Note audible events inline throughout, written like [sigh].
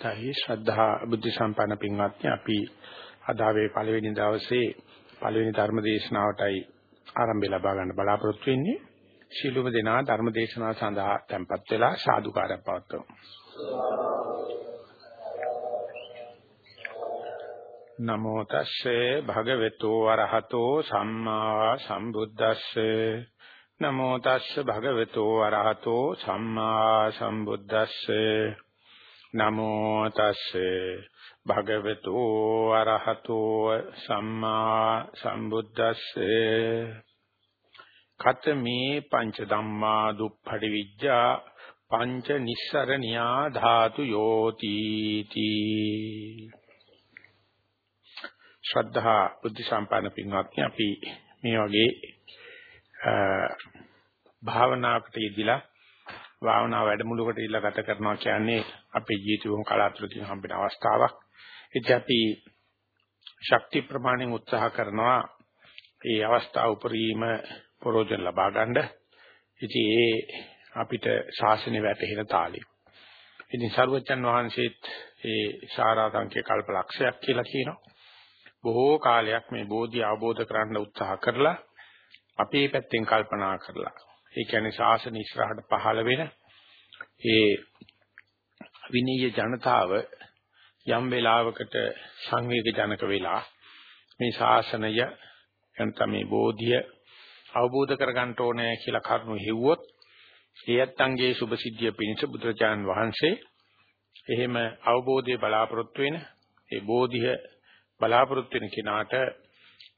තයි ශ්‍රද්ධා බුද්ධ සම්පන්න පින්වත්නි අපි අද ආවේ පළවෙනි දවසේ පළවෙනි ධර්ම දේශනාවටයි ආරම්භය ලබා ගන්න බලාපොරොත්තු වෙන්නේ. ශීලුම දෙනා ධර්ම දේශනාව සඳහා tempත් වෙලා සාදුකාරයක් පවත්වමු. නමෝ තස්සේ භගවතු වරහතෝ සම්මා සම්බුද්දස්සේ නමෝ තස්සේ භගවතු වරහතෝ සම්මා සම්බුද්දස්සේ නමෝ තස්සේ භගවතු අරහතෝ සම්මා සම්බුද්දස්සේ. කතමේ පංච ධම්මා දුප්පටි විජ්ජා පංච නිස්සරණියා ධාතු යෝති තී. ශ්‍රද්ධා බුද්ධ සම්පන්න පින්වත්නි අපි මේ වගේ භාවනාවකට යෙදিলা භාවනා වැඩමුළුවකට ඉල්ල ගත කරනවා කියන්නේ අපේ ජීවිතේම කලාතුරකින් හම්බෙන අවස්ථාවක්. ඉතින් අපි ශක්ති ප්‍රමාණයෙන් උත්සාහ කරනවා මේ අවස්ථාව උපරිම ප්‍රයෝජන ලබා ගන්න. ඉතින් ඒ අපිට ශාසනය වැටහෙන තාලෙ. ඉතින් සර්වචන් වහන්සේත් ඒ සාරාංශික කල්පලක්ෂයක් කියලා කියනවා. බොහෝ කාලයක් මේ බෝධි අවබෝධ කරගන්න උත්සාහ කරලා අපේ පැත්තෙන් කල්පනා කරලා ඒ කියන්නේ ශාසන ඉස්සරහට පහළ වෙන ඒ විනීය ජනතාව යම් වෙලාවකට සංවේග ජනක වෙලා මේ ශාසනය එනතම මේ බෝධිය අවබෝධ කරගන්න ඕනේ කියලා කරුණු හෙව්වොත් ඒ ඇත්තන්ගේ සුභ සිද්ධිය පිණිස බුදුරජාන් වහන්සේ එහෙම අවබෝධය බලාපොරොත්තු වෙන ඒ බෝධිය බලාපොරොත්තු වෙන කෙනාට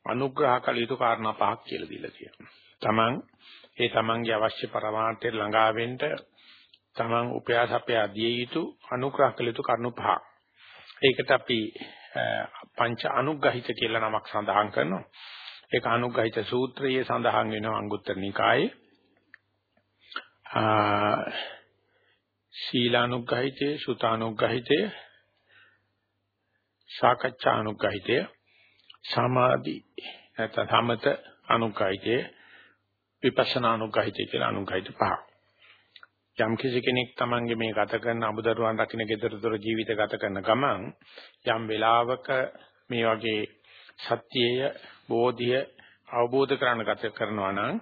අනුග්‍රහ කළ යුතු කාරණා පහක් කියලා දීලා තියෙනවා. Taman ඒ තමන්ගේ අවශ්‍ය පරමාර්ථයට ළඟා වෙන්න තමන් උපයාසපයා දිය යුතු අනුග්‍රහ කළ යුතු කරුණු පහ. ඒකට අපි පංච අනුග්‍රහිත කියලා නමක් සඳහන් කරනවා. ඒක අනුග්‍රහිත සූත්‍රයේ සඳහන් වෙනවා අංගුත්තර නිකායේ. ශීලානුග්‍රහිතේ, සුතානුග්‍රහිතේ, සාකච්ඡානුග්‍රහිතේ, සමාධි නැත්නම් සමත අනුග්‍රහිතේ විපස්සනා අනුගහිතය කියලා අනුගහිත පහ. යම් කිසි කෙනෙක් Tamange මේ ගත කරන අමුදරුවන් රකින්න gedara ජීවිත ගත කරන ගමන් යම් වෙලාවක මේ වගේ සත්‍යය බෝධිය අවබෝධ කරගන්න ගත කරනවා නම්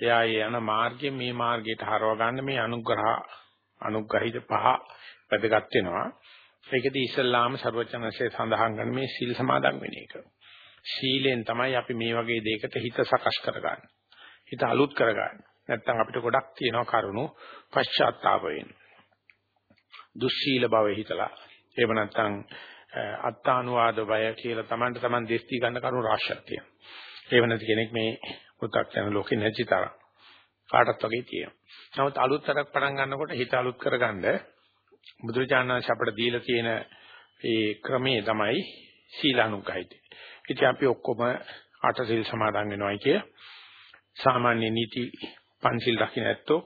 එයා යන මාර්ගයේ මේ මාර්ගයට හරව ගන්න මේ අනුග්‍රහ අනුග්‍රහිත පහ වැදගත් වෙනවා. ඒකදී ඉස්ලාම ਸਰවචනසේ සඳහන් කරන මේ සීල් සමාදන් වෙන එක. සීලෙන් තමයි අපි මේ වගේ දෙයකට හිත සකස් කරගන්නේ. හිත අලුත් කරගන්න. නැත්තම් අපිට ගොඩක් තියෙනවා කරුණු පශ්චාත්තාප වෙන්න. දුස්සීල භවෙ හිතලා. එහෙම නැත්තම් අත්තානුවාද බය කියලා Tamanට Taman දෙස්ති ගන්න කරුණු රාශියක් තියෙනවා. එහෙම නැති කෙනෙක් මේ පුතක් යන ලෝකේ නැති තරම් කාටත් වගේ තියෙනවා. නමුත් අලුත් තරක් පටන් ගන්නකොට හිත අලුත් කරගන්න බුදුරජාණන් අපට දීලා තියෙන ඒ ක්‍රමයේ තමයි සීලානුගහිතය. ඉතින් අපි ඔක්කොම අට සිල් සමාදන් වෙනවයි කිය සාමාන්‍ය නීති පන්සිල් රකින්න ඇත්තෝ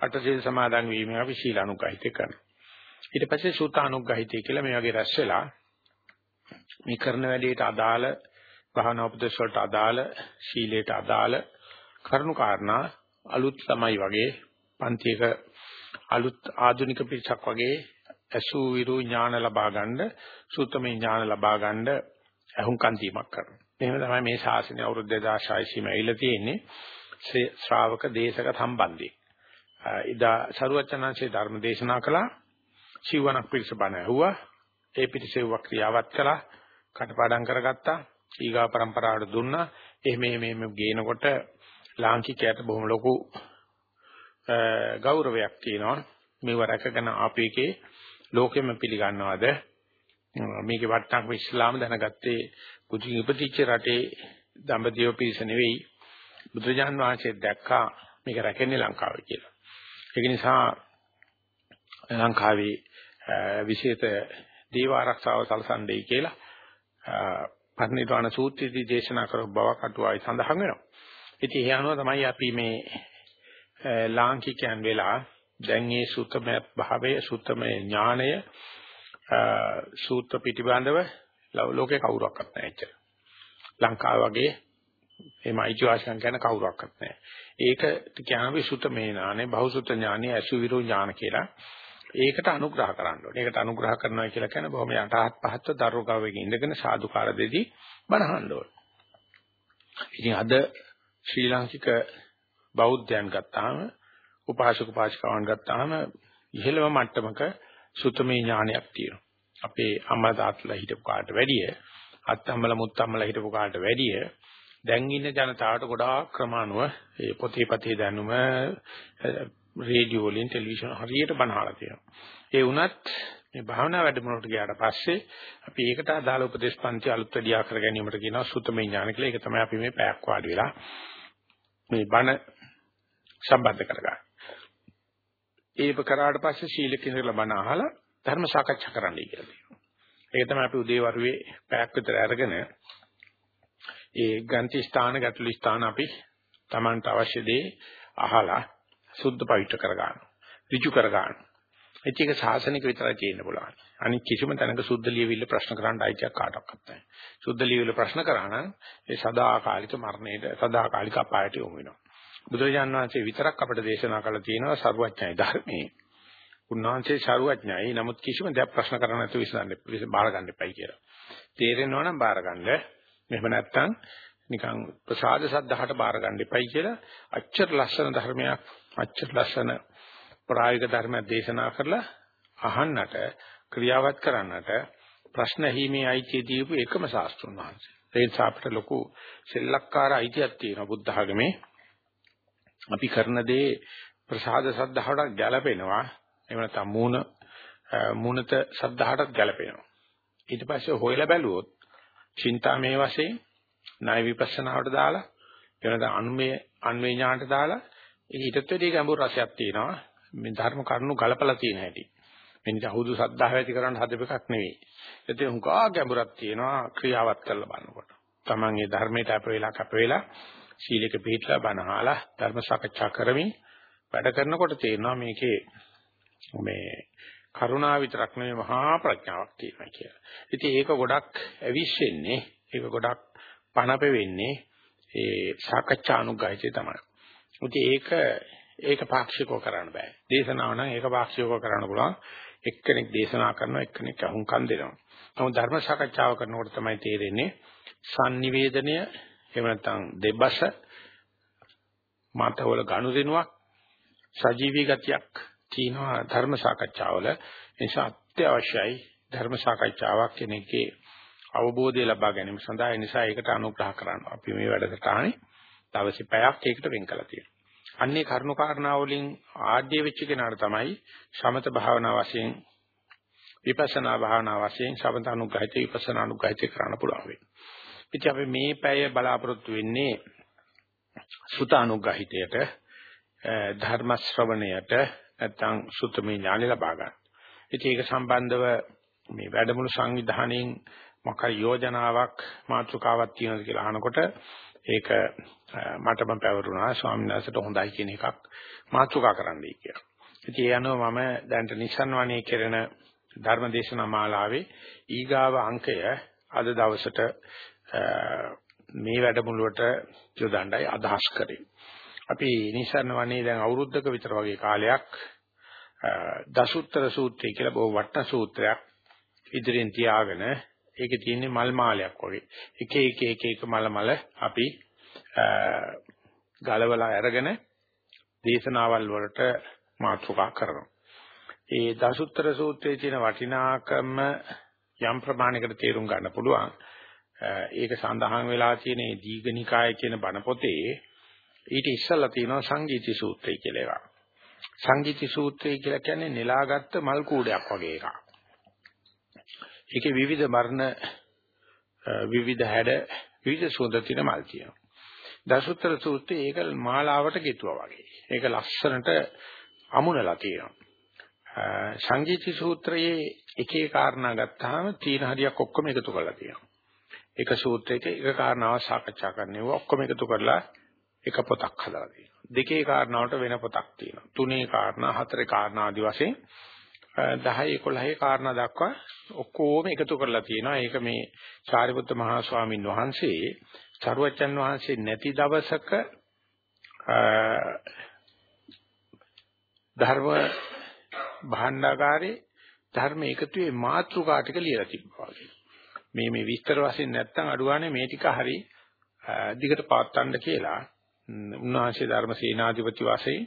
අටසිල් සමාදන් වීම අපි ශීලානුගහිත කරනවා. ඊට පස්සේ සූතානුගහිතය කියලා මේ වගේ රැස් වෙලා මේ කරන වැඩේට අදාළ භාවනා උපදේශ වලට අදාළ ශීලයට අදාළ කරුණු කාරණා අලුත් තමයි වගේ පන්තියක අලුත් ආධුනික පිරිසක් වගේ අසු විරු ඥාන ලබා ගන්න සූත්‍රමය ඥාන ලබා ගන්න අහුම්කන් දීමක් කරනවා. එහෙම තමයි මේ ශාසනය අවුරුදු 2600 ම ඇවිල්ලා තියෙන්නේ ශ්‍රාවක දේශක සම්බන්ධයෙන්. ඉදා සරුවචනංශේ ධර්ම දේශනා කළා. සිවණක් පිරිස බණ ඇහුවා. ඒ පිරිසෙව ක්‍රියාවත් කළා. කටපාඩම් කරගත්තා. ඊගා પરම්පරාවට දුන්නා. එහෙම එහෙම ගේනකොට ලාංකිකයට බොහොම ලොකු ගෞරවයක් තියෙනවා. මේව රැකගෙන ආපු එකේ ලෝකෙම පිළිගන්නවද? මේකේ වටනක් ඉස්ලාම දැනගත්තේ කුචින් ඉපදිච්ච රටේ දඹදිව පිරිස නෙවෙයි බුදුරජාන් වහන්සේ දැක්කා මේක රැකෙන්නේ ලංකාවේ කියලා. ඒක නිසා ලංකාවේ විශේෂ දේව ආරක්ෂාව සලසන්නේ කියලා පරිනිර්වාණ සූත්‍රයේදී දේශනා කරපු බවක් අටුවායි සඳහන් වෙනවා. ඉතින් ඒ අනුව තමයි අපි මේ ලාංකිකයන් වෙලා දැන් මේ සුත්තමය භාවයේ සුත්තමය ඥාණය සූත්‍ර පිටිබඳව ලෝකේ කවුරක්වත් නැහැ ඇත්තට. ලංකාව වගේ එහෙම අයිතිවාසිකම් ගැන කවුරක්වත් නැහැ. ඒක කියනවා විසුත මේ ඥානෙ, බහුසුත ඥානෙ, අසුවිරෝ ඥාන කියලා. ඒකට අනුග්‍රහ කරන්න ඕනේ. ඒකට අනුග්‍රහ කරනවා කියලා කියන්නේ බොහොම යටහත් පහත්ව දරුගාවෙක ඉඳගෙන සාදුකාර දෙදී බණහන්න ඕනේ. ඉතින් අද ශ්‍රී ලාංකික බෞද්ධයන් ගත්තාම උපාසක උපාසිකාවන් ගත්තාම ඉහළම මට්ටමක සුතමේ ඥානයක් තියෙනවා. අපේ අම්මා තාත්තලා හිටපු කාට වැඩිය අත්තම්මලා මුත්තම්මලා හිටපු කාට වැඩිය දැන් ඉන්න ජනතාවට ගොඩාක් ක්‍රමානුව ඒ පොතේ පතේ දැනුම රේඩියෝ වලින් ටෙලිවිෂන් හරියට බනහලා තියෙනවා. ඒ වුණත් මේ භාවනා වැඩමුළුවට ගියාට පස්සේ අපි ඒකට අදාළ උපදේශ පන්ති අලුත් වැඩියා කර ගැනීමට කියනවා සුතමේ ඥාන කියලා. ඒක තමයි අපි මේ පැයක් වාඩි වෙලා මේ බණ සම්බන්ධ කරගන්නේ. ඒක කරාට පස්සේ සීලක ඉඳලා බණ අහලා ධර්ම සාකච්ඡා කරන්නයි කියලා තියෙනවා. ඒක තමයි අපි උදේවරුේ පැයක් විතර අරගෙන ඒ ග්‍රන්ථි ස්ථාන ගැටළු ස්ථාන අපි Tamanට අවශ්‍ය දේ අහලා සුද්ධ පවිත්‍ර කර ගන්නවා. ඍජු කර ගන්නවා. ඒක සාසනික විතරයි තියෙන්න පුළුවන්. අනිත් කිසිම තැනක සුද්ධ ලියවිල්ල ප්‍රශ්න කරන්න අයිතියක් කාටවත් නැහැ. සුද්ධ ලියවිල්ල ප්‍රශ්න කරා නම් ඒ සදාකාලික මරණයට සදාකාලික අපායට යොමු වෙනවා. බුදුරජාණන් වහන්සේ විතරක් අපට දේශනා කළා තියෙනවා සර්වඥයි ධර්මයේ. උන්වහන්සේ සර්වඥයි නමුත් කිසිම දෙයක් ප්‍රශ්න කරන්න නැතුව විසඳන්න බාර ගන්න එපයි කියලා. තේරෙනවා නම් බාර ගන්න. එහෙම නැත්නම් නිකන් ප්‍රසාද සද්ධාහට බාර ගන්න එපයි කියලා අච්චර ලස්සන ධර්මයක් අච්චර ලස්සන ප්‍රායෝගික ධර්ම දේශනා කරලා අහන්නට ක්‍රියාවත් කරන්නට ප්‍රශ්න ඇහිීමේ අයිතිය දීපු එකම ශාස්ත්‍රුන් වහන්සේ. ඒ නිසා අපිට ලොකු සෙල්ලක්කාර අයිතියක් තියෙනවා බුද්ධ ආගමේ. අපි කරන දේ ප්‍රසාද සද්ධාහට ගැලපෙනවා. එහෙම නැත්නම් මූණ මූණත සද්ධාහට ගැලපෙනවා. ඊට පස්සේ හොයලා බැලුවොත් චින්තාමේ වශයෙන් ණය විපස්සනාවට දාලා එනද අනුමේ අන්වේ ඥානට දාලා ඊටත් වැඩි ගැඹුරු රසයක් තියෙනවා. මේ ධර්ම කරුණු ගලපලා තියෙන හැටි. මේ නිසා හුදු සද්ධාව ඇති කරන්න හදපු එකක් නෙවෙයි. ඒතේ හුඟා ගැඹුරක් තියෙනවා ක්‍රියාවත් කරලා බලනකොට. Taman මේ ධර්මයට අප වෙලා කැප වෙලා සීලක පිළිපදලා බණහලා ධර්ම සාකච්ඡා කරමින් වැඩ කරනකොට තේරෙනවා මේකේ මේ කරුණා විතරක් නෙවෙයි මහා ප්‍රඥාවක් තියෙනවා කියලා. ඉතින් ඒක ගොඩක් ඇවිස්සෙන්නේ ඒක ගොඩක් පණපෙ වෙන්නේ ඒ සාකච්ඡා අනුග්‍රහය තමයි. ඉතින් ඒක ඒක පාක්ෂිකව කරන්න බෑ. දේශනාව නම් ඒක පාක්ෂිකව කරන්න පුළුවන්. එක්කෙනෙක් දේශනා කරනවා එක්කෙනෙක් අහුම්කම් දෙනවා. නමුත් ධර්ම සාකච්ඡාව කරනකොට තමයි තේරෙන්නේ sannivedanaය එහෙම නැත්නම් දෙබස මාතවල ගනුදෙනුවක් සජීවී ගතියක් තියෙනවා ධර්ම සාකච්ඡාවල. ඒ නිසා අත්‍යවශ්‍යයි ධර්ම සාකච්ඡාවක් කෙනෙක්ගේ අවබෝධය ලබා ගැනීම සඳහා ඒ නිසා ඒකට අනුග්‍රහ කරනවා. අපි මේ වැඩසටහනේ දවසේ පැයක් ඒකට වෙන් කළා තියෙනවා. අන්නේ කරුණු කාරණා වලින් ආඩ්‍ය වෙච්ච කෙනාට තමයි සමත භාවනා වශයෙන් විපස්සනා භාවනා වශයෙන් සමත අනුග්‍රහිත විපස්සනා අනුග්‍රහිත කරන්න පුළුවන් වෙන්නේ. ඉතින් අපි මේ පැය බලාපොරොත්තු වෙන්නේ සුත අනුග්‍රහිතයට ධර්ම ශ්‍රවණයට නැත්නම් සුතමේ ඥාන ලබා ගන්න. ඉතින් ඒක සම්බන්ධව මේ වැඩමුළු සංවිධානයෙන් මොකක් යෝජනාවක් මාතෘකාවක් තියෙනවද කියලා අහනකොට ඒක මටම පැවරුණා ස්වාමීන් වහන්සේට හොඳයි කියන එකක් මාතෘකා කරන්නයි කියලා. ඉතින් ඒ අනුව මම දැන්ට නිසන්වණේ කෙරෙන ධර්මදේශනා මාලාවේ ඊගාව අංකය අද දවසට මේ වැඩමුළුවට යොදන්නයි අදහස් කරේ. අපි නිසන්වණේ දැන් අවුරුද්දක විතර වගේ කාලයක් දසුත්තර සූත්‍රය කියලා බොහෝ වටන සූත්‍රයක් ඉදිරියෙන් තියාගෙන ඒකේ තියෙන්නේ මල් මාලයක් වගේ. එක එක එක එක මල මල අපි ගලවලා අරගෙන දේශනාවල් වලට මාතෘකා කරනවා. ඒ දසුත්තර සූත්‍රයේ තියෙන වටිනාකම යම් ප්‍රමාණයකට තේරුම් ගන්න පුළුවන්. ඒක සඳහන් වෙලා තියෙන මේ දීඝනිකාය කියන බණ පොතේ ඊට ඉස්සල්ලා තියෙනවා සංගීති සූත්‍රය කියලා එකක්. සංගීති සූත්‍රය කියලා කියන්නේ නෙලාගත්ත මල් කූඩයක් වගේ එකක්. ඒකේ විවිධ වර්ණ විවිධ හැඩ විවිධ සුවඳ තියෙන මල් තියෙනවා. දසුත්තර සූත්‍රයේ ඒක මාලාවට ගෙතුවා වගේ. ඒක ලස්සනට අමුණලා තියෙනවා. සංගීති සූත්‍රයේ එක එක කාරණා ගත්තාම තීන හරියක් ඔක්කොම එකතු කරලා තියෙනවා. එක සූත්‍රයක එක කාරණාවක් සාකච්ඡා කරන්නේ ඔක්කොම එකතු කරලා එක පොතක් හදලා තියෙනවා. දෙකේ කාරණාවට වෙන පොතක් තියෙනවා. තුනේ කාරණා, හතරේ කාරණා ආදි වශයෙන් 10 11 කාරණා දක්වා ඔක්කොම එකතු කරලා තියෙනවා. ඒක මේ සාරිපුත්ත මහා ස්වාමීන් වහන්සේ චරුවචන් වහන්සේ නැති දවසක ධර්ම භාණ්ඩාගාරේ ධර්ම එකතුවේ මාත්‍රිකා ටික ලියලා තිබ්බා වගේ. මේ මේ විස්තර වශයෙන් නැත්තම් අඩුවානේ මේ ටික හරි දිගට පාත්තන්න කියලා උන්වහන්සේ ධර්ම සේනාධිපති වශයෙන්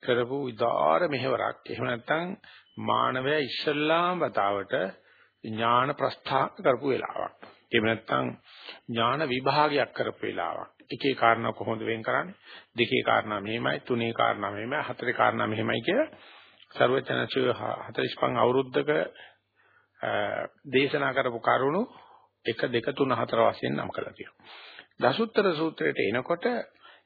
කරපු ඉදාර මෙහෙවරක්. එහෙම නැත්තම් මානවය ඉස්සල්ලාම වතාවට ඥාන ප්‍රස්ථාප කරපු වෙලාවක්. එහෙම නැත්තම් ඥාන විභාගයක් කරපු වෙලාවක්. එකේ කාරණා කොහොමද වෙන් කරන්නේ? දෙකේ කාරණා මෙහෙමයි, තුනේ කාරණා මෙහෙමයි, හතරේ කාරණා මෙහෙමයි කියලා සර්වචනචය 45 අවුරුද්දක දේශනා කරපු කරුණු 1 2 3 4 වශයෙන් නම් කළා තියෙනවා. දසුත්තර සූත්‍රයට එනකොට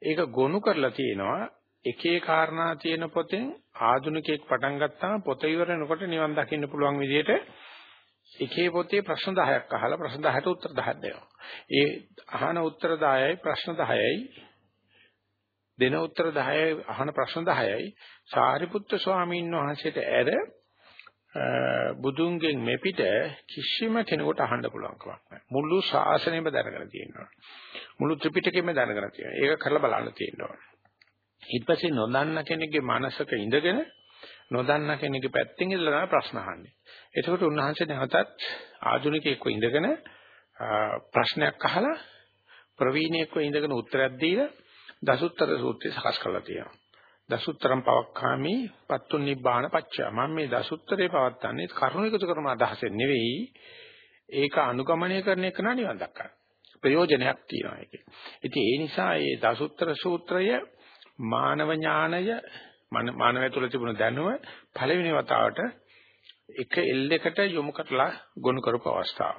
ඒක ගොනු කරලා තියෙනවා එකේ කාරණා තියෙන පොතෙන් ආධුනිකයෙක් පටන් ගත්තාම පොත ඉවර වෙනකොට නිවන් දකින්න පුළුවන් විදිහට එකේ පොතේ ප්‍රශ්න 10ක් අහලා ප්‍රශ්න 10ට උත්තර 10ක් දෙනවා. ඒ අහන උත්තර 10යි ප්‍රශ්න 10යි දෙන උත්තර 10යි අහන ප්‍රශ්න 10යි සාරිපුත්‍ර ස්වාමීන් වහන්සේට ඇර බුදුන්ගෙන් මෙපිට කිසිම කෙනෙකුට අහන්න පුළුවන් කමක් නැහැ. මුළු ශාසනයම දැනගෙන තියෙනවා. මුළු ත්‍රිපිටකෙම දැනගෙන තියෙනවා. ඒක කරලා බලන්න තියෙනවා. ඊට පස්සේ නොදන්න කෙනෙක්ගේ මනසක ඉඳගෙන නොදන්න කෙනෙක්ගේ පැත්තෙන් ඉඳලා ප්‍රශ්න අහන්නේ. එතකොට උන්වහන්සේ නැවතත් ආධුනිකයෙක්ව ඉඳගෙන ප්‍රශ්නයක් අහලා ප්‍රවීණයෙක්ව ඉඳගෙන උත්තරයක් දීලා දසුත්තර සූත්‍රය සකස් කරලා තියෙනවා. දසුත්තරම් පවක්ඛාමි පත්තු නිබ්බාන පච්චය. මම මේ දසුත්තරේ පවත්න්නේ කරුණ එකතු කරන අදහසෙන් නෙවෙයි. ඒක අනුගමනය කරන එක නා නිවන් දක්කන. ප්‍රයෝජනයක් තියෙනවා ඒකේ. ඉතින් ඒ නිසා මේ දසුත්තර සූත්‍රය මානව ඥානය මානවය තුළ තිබුණ දැනුම පළවෙනි වතාවට එක එල්ලයකට යොමු කරලා ගොනු කරපු අවස්ථාව.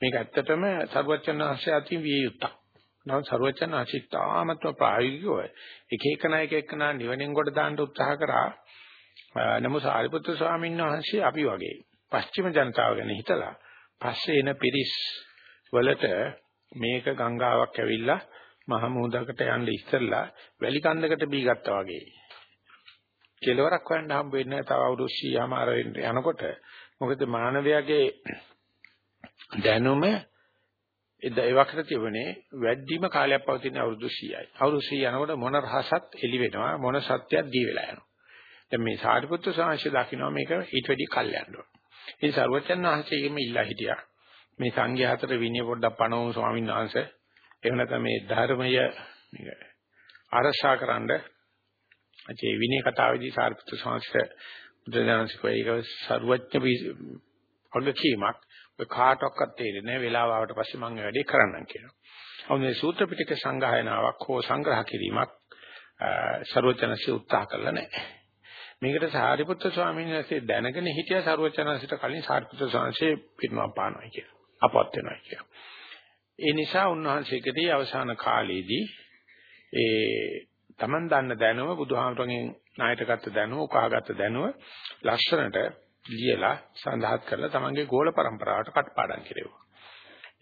මේක ඇත්තටම සරුවචන ආශ්‍රය අතින් විය යුත්තක්. නමුත් සරුවචන ආශිතාමත්ව ප්‍රායෝගිකව එක එක නායක එක්කනා නිවනෙන් කොට දාන්න උත්සාහ කරා. නමුත් සාරිපුත්‍ර ස්වාමීන් වහන්සේ අපි වගේ පශ්චිම ජනතාව ගැන හිතලා පස්සේ එන පිරිස් වලට මේක ගංගාවක් ඇවිල්ලා මහ මුහුදකට යන්න ඉස්සෙල්ලා වැලි කන්දකට බී ගත්තා වගේ. කෙලවරක් හොයන්න හම්බ වෙන්නේ තව අවුරුදු 100මාර යනකොට මොකද මානවයාගේ දැනුම එද ඒ වකට තිබුණේ වැඩිම කාලයක් පවතින අවුරුදු 100යි. අවුරුදු 100 යනකොට මොන රහසත් එළි වෙනවා මොන සත්‍යයක් දී වෙලා යනවා. දැන් මේ සාරිපුත්‍ර සාංශය දකින්න මේක ඊට වැඩි කල් යනවා. ඉතින් සර්වචන් වහන්සේගෙම ඉල්ලා හිටියා. මේ සංඝයා අතර විනය පොඩ්ඩක් පණවමු ස්වාමීන් වහන්සේ. එහෙම නැත්නම් මේ ධර්මය ආරක්ෂාකරනද ඒ විනය කතාවේදී සාරිපුත්‍ර සාංශය බුදුදහමේ ඒක සර්වඥ වගකීමක් ඔය කාටවත් තේරෙන්නේ නැහැ වෙලාව ආවට පස්සේ මම වැඩේ කරන්නම් කියලා. ඔව් මේ සූත්‍ර පිටක සංගායනාවක් හෝ සංග්‍රහ කිරීමක් ਸਰවචනසි උත්සාහ කළා නැහැ. මේකට සාරිපුත්‍ර ස්වාමීන් වහන්සේ දැනගෙන හිටියා ਸਰවචනසිට කලින් සාරිපුත්‍ර ස්වාමීන් පිරිනවම් පානවා කියලා. අපවත් වෙනවා කියලා. ඒ නිසා උන්වහන්සේකදී අවසාන කාලයේදී ඒ Taman දන්න දැනුම බුදුහාමරගෙන් ණයට ගත්ත දැනුම උකහාගත්ත දැනුම ලස්සනට ලියලා සඳහන් කරලා තමන්ගේ ගෝල પરම්පරාවට කටපාඩම් කෙරෙව්වා.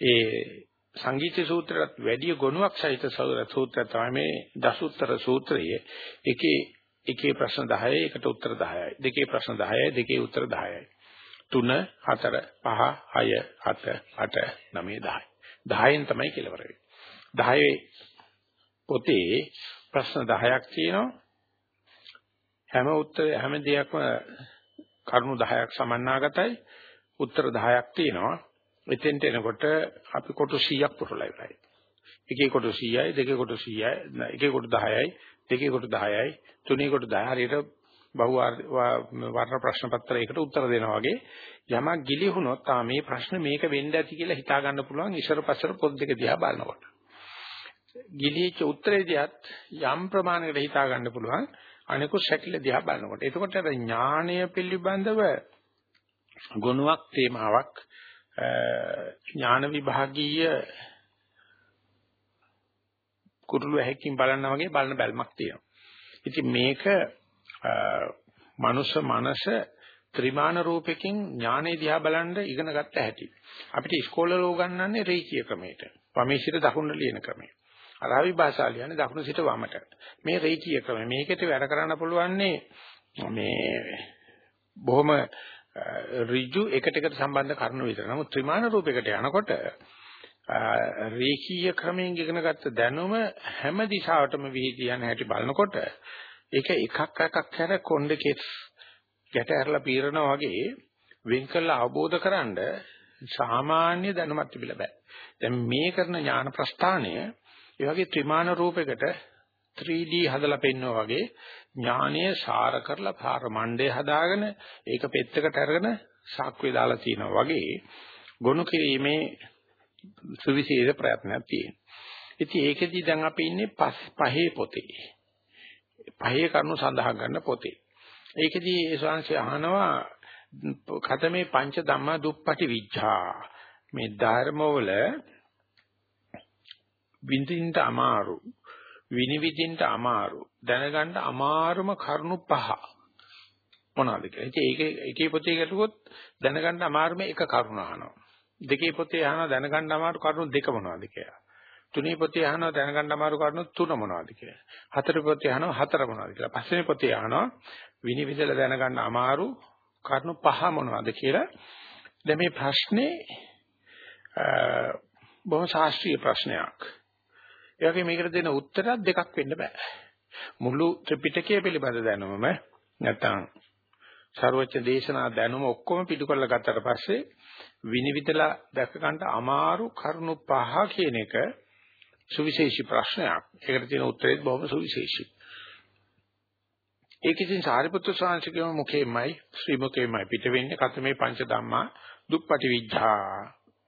ඒ සංගීත සූත්‍රයට වැඩි ගුණයක් සහිත සූත්‍රය තමයි මේ දසුත්තර සූත්‍රය. එකේ එකේ ප්‍රශ්න 10යි එකට උත්තර 10යි. දෙකේ ප්‍රශ්න 10යි දෙකේ උත්තර 10යි. 3 4 5 6 7 8 9 10. 10න් තමයි කෙලවර වෙන්නේ. 10 පොතේ ප්‍රශ්න 10ක් තියෙනවා. හැම උත්තර හැම දෙයක්ම කරුණු 10ක් සමන්නාගතයි උත්තර 10ක් තියෙනවා. එතෙන්ට එනකොට අපි කොටු 100ක් පුරලා ඉවරයි. එකේ කොටු 100යි, දෙකේ කොටු 100යි, එකේ කොටු 10යි, දෙකේ කොටු 10යි, තුනේ කොටු 10 හරියට බහු වර්ණ ප්‍රශ්න පත්‍රයකට උත්තර දෙනවා වගේ යමක් ගිලිහුනොත් ආ මේ ප්‍රශ්න මේක වෙන්න ඇති කියලා හිතා ගන්න පුළුවන් ඉස්සර පස්සර පොත් දෙක දිහා බලනකොට. ගිලිච්ච උත්තරේ දිහත් යම් ප්‍රමාණයකට හිතා ගන්න පුළුවන් අනිකුත් ශකිල දිහා බලනකොට. එතකොට අර ඥානය පිළිබඳව ගුණයක් තේමාවක් ඥාන විභාගීය කුරුළු ඇහැකින් බලනා වගේ බලන බැල්මක් තියෙනවා. ඉතින් මේක මනුෂ්‍ය මනස ත්‍රිමාන රූපකින් ඥානෙ දිහා බලන්න ඉගෙන ගත්ත හැටි. අපිට ඉස්කෝලේ උගන්වන්නේ රේඛීය ක්‍රමයට. වමේ සිට දකුණට ලියන ක්‍රමයට. අරාබි භාෂාව කියන්නේ දකුණු සිට වමට. මේ රේඛීය ක්‍රමය. මේකට වැඩ කරන්න පුළුවන්නේ මේ බොහොම ඍජු එකට එකට සම්බන්ධ කරුණු විතර. නමුත් ත්‍රිමාන රූපයකට යනකොට රේඛීය ක්‍රමයෙන් ඉගෙන ගත්ත දැනුම හැම දිශාවටම විහිදී යන හැටි බලනකොට ඒක එකක් එකක් හැර කොණ්ඩකේ ගැට ඇරලා පීරනවා වගේ වෙන් කළා අවබෝධ කරන්ඩ සාමාන්‍ය දැනුමක් තිබිලා බෑ. දැන් මේ කරන ඥාන ප්‍රස්ථානය ඒ වගේ ත්‍රිමාන රූපයකට 3D හදලා පෙන්නවා වගේ ඥානීය සාර කරලා පාර මණ්ඩේ හදාගෙන ඒක පෙත්තකට අරගෙන සාක්කුවේ දාලා තිනවා වගේ ගොනු කිරීමේ සුවිශේෂ ප්‍රයත්නයක් තියෙනවා. ඉතින් ඒකෙදි දැන් අපි ඉන්නේ පස් පහේ පොතේ. පහේ කරුණු සඳහන් කරන පොතේ. ඒකෙදි ඒ ශාංශය අහනවා කතමේ පංච ධම්මා දුප්පටි විඥා මේ ධර්මවල විඳින්න අමාරු විනිවිදින්න අමාරු දැනගන්න අමාරුම කරුණු පහ මොනවද කියලා. ඉතින් ඒකේ එකේ පොතේ ගැටුවොත් දැනගන්න අමාරුම එක කරුණ අහනවා. දෙකේ පොතේ අහනවා දැනගන්න අමාරු කරුණු දෙක මොනවද කියලා. තුනේ පොතේ අහනවා දැනගන්න අමාරු කරුණු තුන මොනවද කියලා. හතර පොතේ අහනවා හතර මොනවද කියලා. පස්වෙනි පොතේ අහනවා විනිවිදලා දැනගන්න අමාරු කරුණු පහ මොනවද කියලා. දැන් මේ ප්‍රශ්නේ බොහොම ශාස්ත්‍රීය ප්‍රශ්නයක්. ඒ වගේ මේකට දෙන උත්තරයක් දෙකක් වෙන්න බෑ. මුළු ත්‍රිපිටකය පිළිබඳ දැනුමම නැත්නම් ਸਰවච්ඡ දේශනා දැනුම ඔක්කොම පිටු කරලා ගත්තට පස්සේ විනිවිදලා දැක ගන්න අමාරු කරුණු පහ කියන එක සුවිශේෂී ප්‍රශ්නයක්. ඒකට තියෙන උත්තරෙත් බොහොම සුවිශේෂී. ඒක ඉතින් සාරිපුත්‍ර ස්වාමීන්ගේ මුඛේමයි ශ්‍රී මුඛේමයි පිට වෙන්නේ කතමේ පංච ධම්මා දුප්පටි විඥා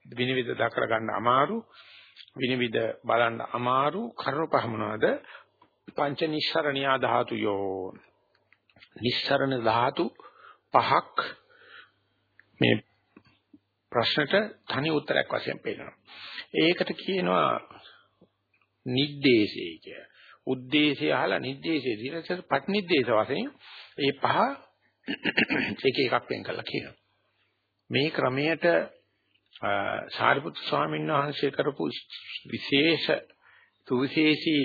විනිවිද දකර ගන්න අමාරු විනිවිද බලන්න අමාරු කරුණු පහ මොනවද පංච නිස්සරණියා ධාතුයෝ නිස්සරණ ධාතු පහක් මේ ප්‍රශ්නට තනි උත්තරයක් වශයෙන් පෙන්නනවා. ඒකට කියනවා නිද්දේශය කිය. උද්දේශය අහලා නිද්දේශය දිනසත් පට්නිද්දේශ වශයෙන් ඒ පහ එක එකක් වෙන් කරලා කියනවා. මේ ක්‍රමයට සාරිපුත්තු ස්වාමීන් වහන්සේ කරපු විශේෂ සුවිශේෂී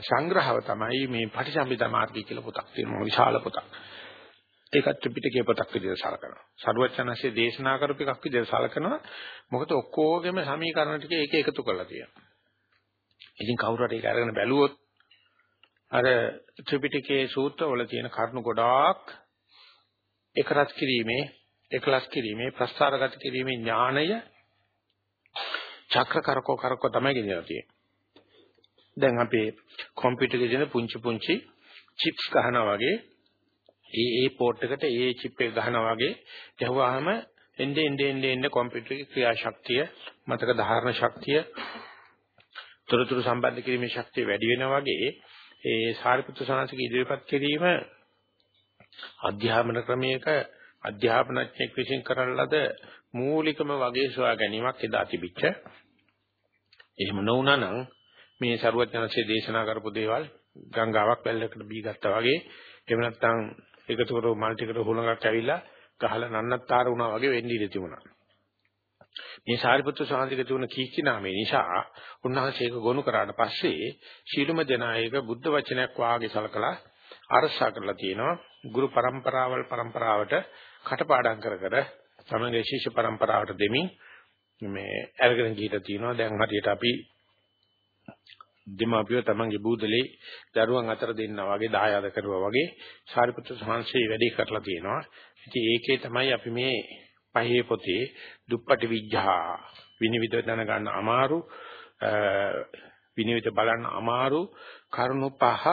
සංග්‍රහව තමයි මේ පටිසම්භිදා මාර්ගය කියලා පොතක් තියෙනවා විශාල පොතක්. ඒකත් ත්‍රිපිටකයේ පොතක් විදිහට සලකනවා. සරුවචනන්සේ දේශනා කරපු එකක් විදිහට සලකනවා. මොකද ඔක්කොගෙම සමීකරණ ටික ඒක එකතු කරලා තියෙනවා. ඉතින් කවුරු හරි ඒක අරගෙන බැලුවොත් අර ත්‍රිපිටකයේ සූත්‍රවල තියෙන කරුණු ගොඩාක් එකරස් කිරීමේ එකලස් කිරීමේ ප්‍රස්තාරගත කිරීමේ ඥාණය චක්‍ර කරකෝ කරකෝ තමයි ගෙනියලා තියෙන්නේ. දැන් අපේ කම්පියුටර් එකේ තියෙන පුංචි පුංචි චිප්ස් ගහනවා වගේ ඒ ඒ පෝට් එකට ඒ චිප් එක ගහනවා වගේ ගැහුවාම එnde ende ende ende කම්පියුටර් එකේ ක්‍රියාශක්තිය මතක ධාරණ ශක්තිය තොරතුරු සම්බන්ධ කිරීමේ ශක්තිය වැඩි වෙනවා වගේ ඒ සාරිපුත්‍ර සාංශික ඉදිරිපත් කිරීම අධ්‍යාපන ක්‍රමයක අධ්‍යාපනඥයෙක් විසින් කරන ලද මූලිකම වගේ සොයා ගැනීමක් එදා තිබිච්ච. එහෙම නොවුනා නම් මේ ਸਰුවඥාන්සේ දේශනා කරපු දේවල් ගංගාවක් වැල්ලකට බී ගත්තා වගේ එහෙම නැත්නම් එකතු කරව මල් ටිකට හුලඟක් ඇවිල්ලා ගහලා නන්නත්තර වුණා වගේ වෙන්න ඉඩ තිබුණා. මේ සාරිපුත්‍ර සාන්තික තුන කීර්ති නාමය නිසා උන්වහන්සේ ඒක ගොනු කරාට පස්සේ ශීලම දෙනායක බුද්ධ වචනයක් වාගේ සලකලා අරසා කරලා තියෙනවා. ගුරු પરම්පරාවල් પરම්පරාවට කටපාඩම් කර කර තමගේ ශිෂ්‍ය પરම්පරාවට දෙමින් මේ අරගෙන ගිහිලා තියෙනවා. දැන් හරියට අපි දෙමාපියෝ තමන්ගේ බූදලේ දරුවන් අතර දෙන්නා වගේ දායාද කරුවා වගේ සාරිපුත්‍ර සාංශේ වැඩේ කරලා තියෙනවා. ඉතින් ඒකේ තමයි අපි මේ පහේ පොතේ දුප්පටි විඥා විනිවිද දැනගන්න අමාරු විනිවිද බලන්න අමාරු කරුණු පහ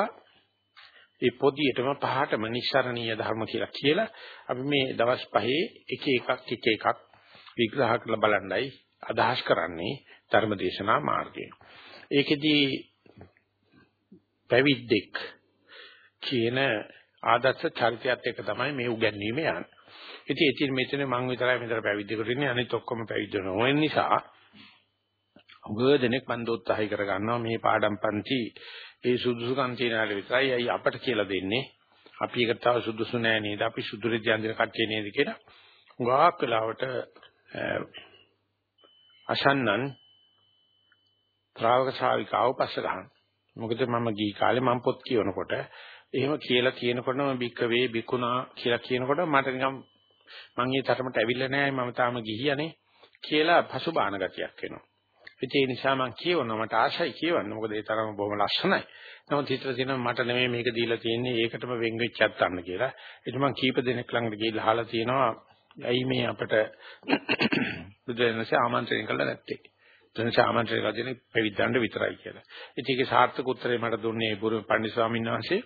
ඒ පොදියටම පහටම නිස්සරණීය ධර්ම කියලා කියලා අපි මේ දවස් පහේ එක එකක් එක එකක් විග්‍රහ කරලා බලන්නයි අදහස් කරන්නේ ධර්මදේශනා මාර්ගයෙන්. ඒකෙදී පැවිද්දෙක් කියන ආදර්ශ චරිතයත් එක්ක තමයි මේ උගන්වීම යන්නේ. ඉතින් ඉතින් මෙතන මම විතරයි මෙතන පැවිද්දෙකුට ඉන්නේ අනිත් ඔක්කොම පැවිද්ද නොවෙන නිසා උගදෙනෙක් මන් දෝත්සහයි කර ගන්නවා මේ පාඩම් පන්ති ඒ සුදුසුකම් තියෙන අය විතරයි අයි අපට කියලා දෙන්නේ. අපි ඒක තව සුදුසු නෑ නේද? අපි සුදුරිත යන්දිර කට්ටිය නේද කියලා. උගාක් වෙලාවට අසන්නන් ශ්‍රාවක ශාවිකාව පස්ස ගන්න. මොකද මම ගිහි කාලේ මම පොත් කියවනකොට එහෙම කියලා කියනකොටම බික්ක වේ බිකුණා කියලා කියනකොට මට නිකන් මං ඒ තරමට ඇවිල්ලා නැහැ මම තාම ගිහියනේ කියලා පසුබාන ගතියක් එනවා. ඒ නිසා මම කියවනවා මට ආශයි කියවන්න. මොකද ඒ තරම බොහොම ලස්සනයි. නමුත් හිතට තියෙනවා මට නෙමෙයි මේක දීලා තියෙන්නේ ඒකටම වෙන් වෙච්ච යත්තන්න කියලා. ඒක මම කීප දෙනෙක් ළඟට ගිහිල්ලා අහලා තියෙනවා ඇයි මේ අපිට [coughs] බුදුරජාණන්සේ ආමන්ත්‍රණය කළා නැත්තේ? බුදුරජාණන්සේ ආමන්ත්‍රණය කළා දෙන්නේ පැවිද්දන්ට විතරයි කියලා. ඉතින් ඒකේ සාර්ථක උත්තරේ මට දුන්නේ බුරු පණ්ඩිත ස්වාමීන් වහන්සේ.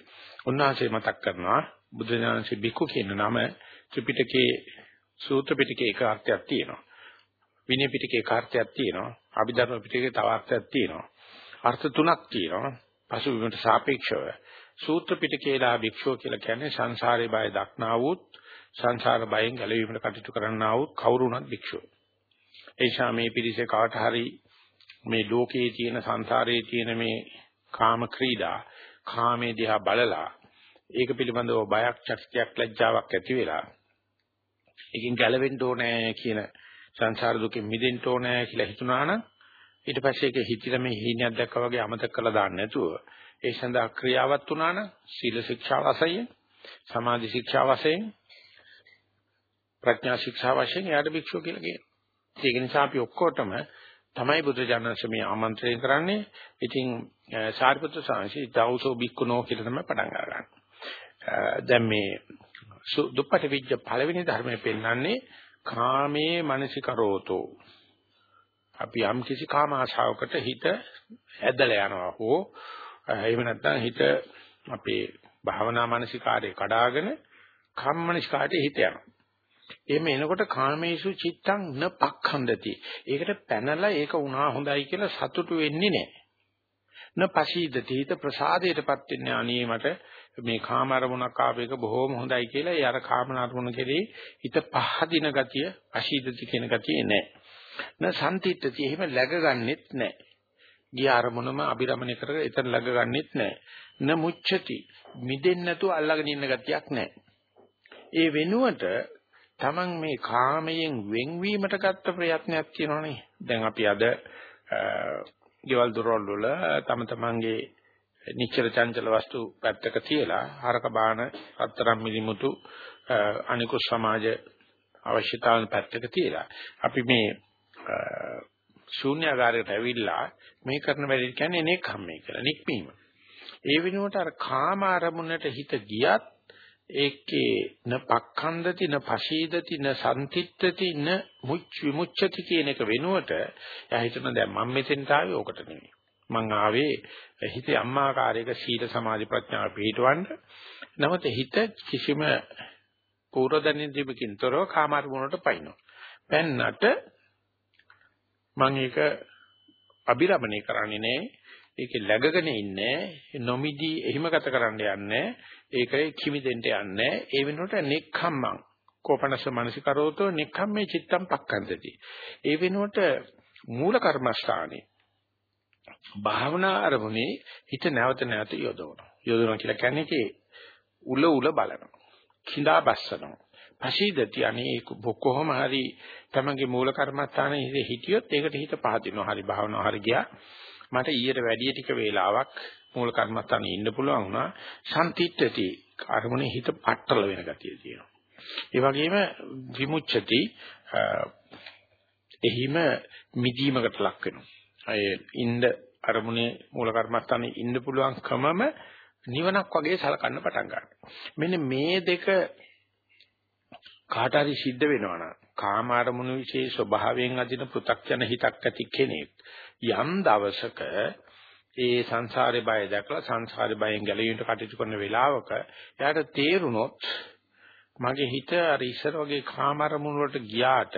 උන්වහන්සේ මතක් කරනවා බුදුරජාණන්සේ බිකු කියන නම ත්‍රිපිටකයේ සූත්‍ර පිටකේ එක අර්ථයක් තියෙනවා. විනය පිටකේ එක අර්ථයක් තියෙනවා. අභිධර්ම පිටකේ තව අර්ථයක් තියෙනවා. අර්ථ තුනක් තියෙනවා. පසුබිමට සාපේක්ෂව සූත්‍ර පිටකේලා භික්ෂුව කියලා කියන්නේ සංසාරේ බය දක්නා වූත් සංසාර බයෙන් ගැලවීමට කටයුතු කරන්නා වූ කවුරුණත් භික්ෂුව. ඒ නිසා මේ පිරිසේ කාට හරි මේ ලෝකයේ තියෙන සංසාරයේ තියෙන මේ කාම ක්‍රීඩා කාමයේ දිහා බලලා ඒක පිළිබඳව බයක් චක්තියක් ලැජ්ජාවක් ඇති වෙලා ඒකෙන් ගැලවෙන්න ඕනේ කියන සංසාර දුකෙන් මිදෙන්න ඕනේ කියලා හිතුණා නම් ඊට පස්සේ ඒක හිතිර මේ හීනයක් දැක්කා වගේ අමතක කළා දාන්න නැතුව ඒ සඳහා ක්‍රියාවත් වුණා නම් සීල ශික්ෂා වශයෙන් සමාධි ශික්ෂා වශයෙන් ප්‍රඥා ශික්ෂා වශයෙන් එයාට භික්ෂුව කියලා කියනවා. ඒක නිසා අපි ඔක්කොටම තමයි බුදුජානක මේ ආමන්ත්‍රණය කරන්නේ. ඉතින් සාරිපුත්‍ර සාංශි දවසෝ බික්කුනෝ කියලා තමයි පටන් ගන්න. දැන් මේ දුප්පට විජ්ජ පළවෙනි ධර්මයේ පෙන්වන්නේ කාමේ මනසිකරෝතෝ අපි යම් කිසි කාම ආශාවකට හිත ඇදලා යනවා හෝ එහෙම නැත්නම් හිත අපේ භාවනා මානසිකාරේ කඩාගෙන කම්මනිස්කාරට හිත යනවා. එහෙම එනකොට කාමේසු චිත්තං න පක්ඛන්දති. ඒකට පැනලා ඒක වුණා හොඳයි කියලා සතුටු වෙන්නේ නැහැ. න පසීදති හිත ප්‍රසාදයටපත් වෙන්නේ අනේ මට මේ කාම අරමුණක් ආපේක බොහොම හොඳයි කියලා ඒ අර කාම අරමුණ කෙරේ හිත පහදින ගතිය අශීදති කියන ගතිය නැහැ. න සම්තිත්‍ත්‍ති එහෙම läගගන්නෙත් නැහැ. ගිය අරමුණම අබිරමණය කරගෙන එතන läගගන්නෙත් නැහැ. න මුච්ඡති මිදෙන්න නැතුව අල්ලගෙන ඉන්න ගතියක් නැහැ. ඒ වෙනුවට Taman මේ කාමයෙන් වෙන්වීමට ගත්ත ප්‍රයත්නයක් තියෙනවනේ. දැන් අපි අද ගෙවල් දොරවල් වල තම තමන්ගේ නිශ්චල චංචල වස්තු පැත්තක තියලා හරක බාන අතරම් මිලිමුතු අනිකුත් සමාජ අවශ්‍යතාවන් පැත්තක තියලා අපි මේ ශූන්‍යාකාරයට ඇවිල්ලා මේ කරන වැඩේ කියන්නේ නෙක්ඛම්මේ කියලා නික්මීම. ඒ වෙනුවට අර කාම අරමුණට හිත ගියත් ඒකේ න පක්ඛන්දති න පශීදති න සම්තිත්‍ත්‍ති න මුච් විමුච්ඡති කියන එක වෙනුවට එයා හිතන දැන් මම මෙතෙන්ට ආවේ ඕකට නෙමෙයි. මං ආවේ හිතේ අම්මාකාරයක සීල සමාධි ප්‍රඥා පිහිටවන්න. නමුත් හිත කිසිම පූර්වදන්නේ දීපකින් තොරව කාම අරමුණට පයින්නවා. පෙන්නට මම ඒක අබිරමණය කරන්නේ නැහැ. ඒකේ läගගෙන ඉන්නේ නොමිදි එහිම ගත කරන්න යන්නේ. ඒකේ කිමිදෙන්න යන්නේ. ඒ වෙනුවට නෙක්ඛම්මං කෝපනස මනසිකරෝතෝ නෙක්ඛම්මේ චිත්තම් පක්ඛන්දති. ඒ වෙනුවට මූල කර්මස්ථානේ භාවනා අරමුණේ හිත නැවත නැවත යොදවනවා. යොදවනවා කියලා කියන්නේ ඒකේ උල උල බලනවා. කිඳා බස්සනවා. පශීදති අනේ කොහොම හරි තමගේ මූල කර්මස්ථානයේ ඉඳ හිටියොත් ඒකට හිත පහදිනවා හරි භාවනාව හරි ගියා මට ඊට වැඩිය ටික වේලාවක් මූල කර්මස්ථානයේ ඉන්න පුළුවන් වුණා සම්තිත්‍ත්‍ති කර්මනේ හිත පట్టල වෙන ගතිය තියෙනවා ඒ වගේම විමුච්ඡති එහිම මිදීමකට ලක් වෙනවා ඒ ඉන්න අරමුණේ මූල කර්මස්ථානේ ඉන්න පුළුවන්කමම නිවනක් වගේ සලකන්න පටන් ගන්නවා. මෙන්න මේ දෙක කාට හරි සිද්ධ වෙනවා නම් කාම අරමුණු විශේෂ ස්වභාවයෙන් අදින පෘ탁ජන හිතක් ඇති කෙනෙක් යම් දවසක ඒ සංසාරේ බය දැකලා සංසාරේ බයෙන් ගැලවීමට කටයුතු කරන වෙලාවක එයාට තේරුණොත් මගේ හිත අර ඉස්සර වගේ කාම අරමුණු වලට ගියාට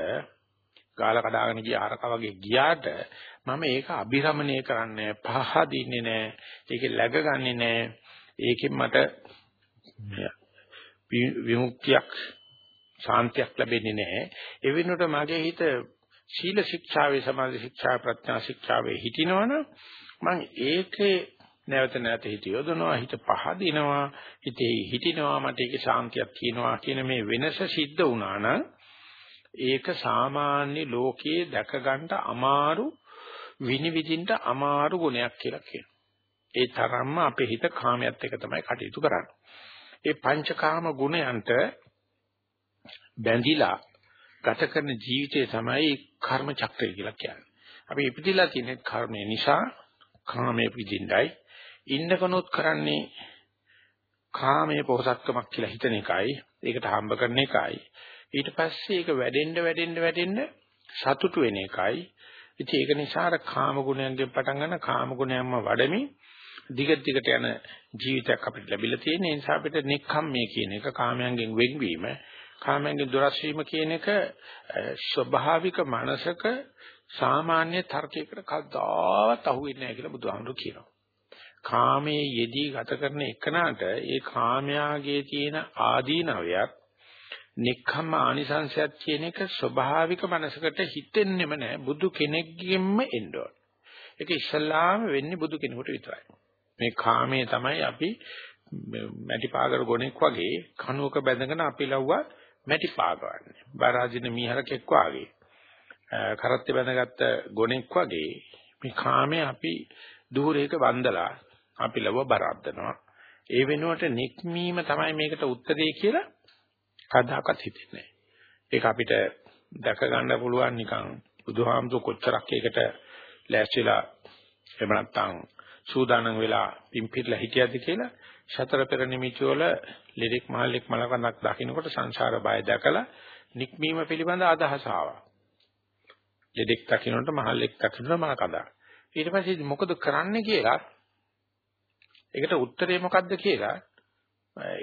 ගාල කඩාගෙන ගිය ආරක වගේ ගියාට මම ඒක අභිරමණය කරන්නේ පහදින්නේ නැහැ ඒකේ läගගන්නේ නැහැ ඒකෙන් මට විමුක්තියක් ශාන්තියක් ලැබෙන්නේ නැහැ. ඒ වෙනුවට මගේ හිත සීල ශික්ෂාවේ සමාධි ශික්ෂා ප්‍රඥා ශික්ෂාවේ හිටිනවනම් මම ඒකේ නැවත නැවත හිත යොදනවා හිත පහදිනවා හිතේ හිටිනවා මට ඒකේ ශාන්තියක් තියෙනවා කියන මේ වෙනස සිද්ධ වුණා නම් ඒක සාමාන්‍ය ලෝකයේ දැක ගන්න අමාරු විනිවිදින්න අමාරු ගුණයක් කියලා කියනවා. ඒ තරම්ම අපේ හිත කාමයට එක තමයි කටයුතු කරන්නේ. ඒ පංචකාම ගුණයන්ට බැඳිලා ගත කරන ජීවිතය තමයි කර්ම චක්‍රය කියලා කියන්නේ. අපි ඉපදිලා තියෙන කර්මය නිසා කාමයේ විදින්නයි ඉන්නකනොත් කරන්නේ කාමයේ පොහසත්කමක් කියලා හිතන එකයි ඒකට හම්බ කරන එකයි ඊට පස්සේ ඒක වැඩෙන්න වැඩෙන්න වැඩෙන්න සතුටු වෙන එකයි ඉතින් ඒක නිසා අර කාම ගුණයෙන් පටන් ගන්න කාම ගුණයන්ම වඩමින් දිගට දිගට යන ජීවිතයක් අපිට ලැබිලා තියෙන නිසා අපිට නික්ඛම්මයේ කියන එක කාමයන්ගෙන් වෙන්වීම කාමයන්ගෙන් දොරස් වීම කියන එක ස්වභාවික මනසක සාමාන්‍ය තර්කයකට කවදාවත් අහුවෙන්නේ නැහැ කියලා බුදුහාමුදුරු කියනවා. කාමයේ යෙදී ගත කරන එකනට ඒ කාමයාගේ තියෙන ආදීනවයක් නික්ඛම්ම ආනිසංශයක් කියන එක ස්වභාවික මනසකට හිතෙන්නෙම නැහැ බුදු කෙනෙක්ගෙන්ම එන්න ඕන. ඒක ඉස්සල්ලාම වෙන්නේ බුදු කෙනෙකුට විතරයි. මේ කාමයේ තමයි අපි මැටි පාගර ගොනෙක් වගේ කණුවක බැඳගෙන අපි ලව්වා මැටි පාගවන්නේ. බරාජින මීහරකෙක් වගේ. කරත්තේ බැඳගත්ත ගොනෙක් වගේ මේ කාමයේ අපි දුරේක වන්දලා අපි ලව බරද්දනවා. ඒ වෙනුවට නික්මීම තමයි මේකට උත්තරේ කියලා කදාකත් හිතෙන්නේ ඒක අපිට දැක ගන්න පුළුවන් නිකන් බුදුහාමුදුර කොච්චරක් ඒකට ලෑස්තිලා එහෙම නැත්නම් සූදානම් වෙලා පිම්පිරලා හිටියද කියලා සතර පෙර නිමිති වල ලිරික් මහල්ලෙක් මලකඳක් දකින්නකොට සංසාර බය දැකලා නික්මීම පිළිබඳ අදහස ආවා. ලිරික් දකින්නට මහල්ලෙක් දකින්නට මලකඳක්. ඊට පස්සේ මොකද කරන්න කියලා ඒකට උත්තරේ මොකද්ද කියලා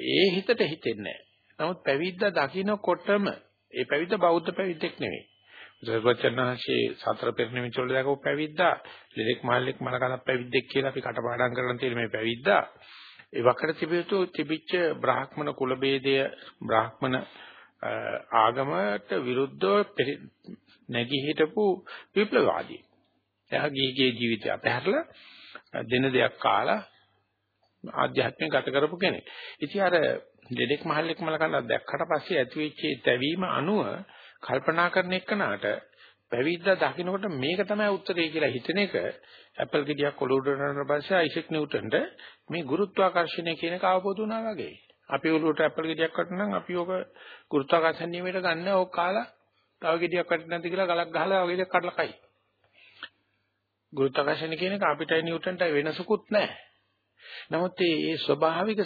ඒ හිතට හිතෙන්නේ නමුත් පැවිද්දා දකින්නකොටම ඒ පැවිද්ද බෞද්ධ පැවිද්දෙක් නෙවෙයි. සර්වචන්නාංශේ සතර පෙරණිමි චොල්ල දකෝ පැවිද්දා ලෙලෙක් මහල්ලෙක් මලකඳක් පැවිද්දෙක් කියලා අපි කටපාඩම් කරන තියෙන මේ පැවිද්දා ඒ වකට තිබෙතු තිබිච්ච බ්‍රාහ්මණ කුල ભેදය බ්‍රාහ්මණ ආගමට විරුද්ධව නැගී හිටපු විප්ලවවාදී. එයා ගිහිගේ ජීවිතය අපහැරලා දෙන දෙයක් කාලා ආධ්‍යාත්මික ගත කරපු කෙනෙක්. ඉතින් අර දෙදෙක් මහල්ලෙක් මලකඳක් දැක්කට පස්සේ ඇතිවෙච්ච තැවීම අනුව කල්පනා කරන එකනට පැවිද්දා දකින්නකොට මේක තමයි උත්තරේ කියලා හිතන එක ඇපල් ගෙඩියක් ඔලුවට නරන පස්සේ අයිසෙක් නිව්ටන්ට මේ ගුරුත්වාකර්ෂණය කියන එක අවබෝධ වුණා වගේ. අපි ඔලුවට ඇපල් ගෙඩියක් වටනම් අපි ඕක ගුරුත්වාකර්ෂණ නියමයට ගන්න ඕක කාලා තව ගෙඩියක් වටින්න නැති කියලා ගලක් ගහලා ඔය ගෙඩියක් කඩලා කයි. ගුරුත්වාකර්ෂණ කියන එක අපිටයි නිව්ටන්ටයි වෙනසකුත් නැහැ. නමුත් මේ ස්වභාවික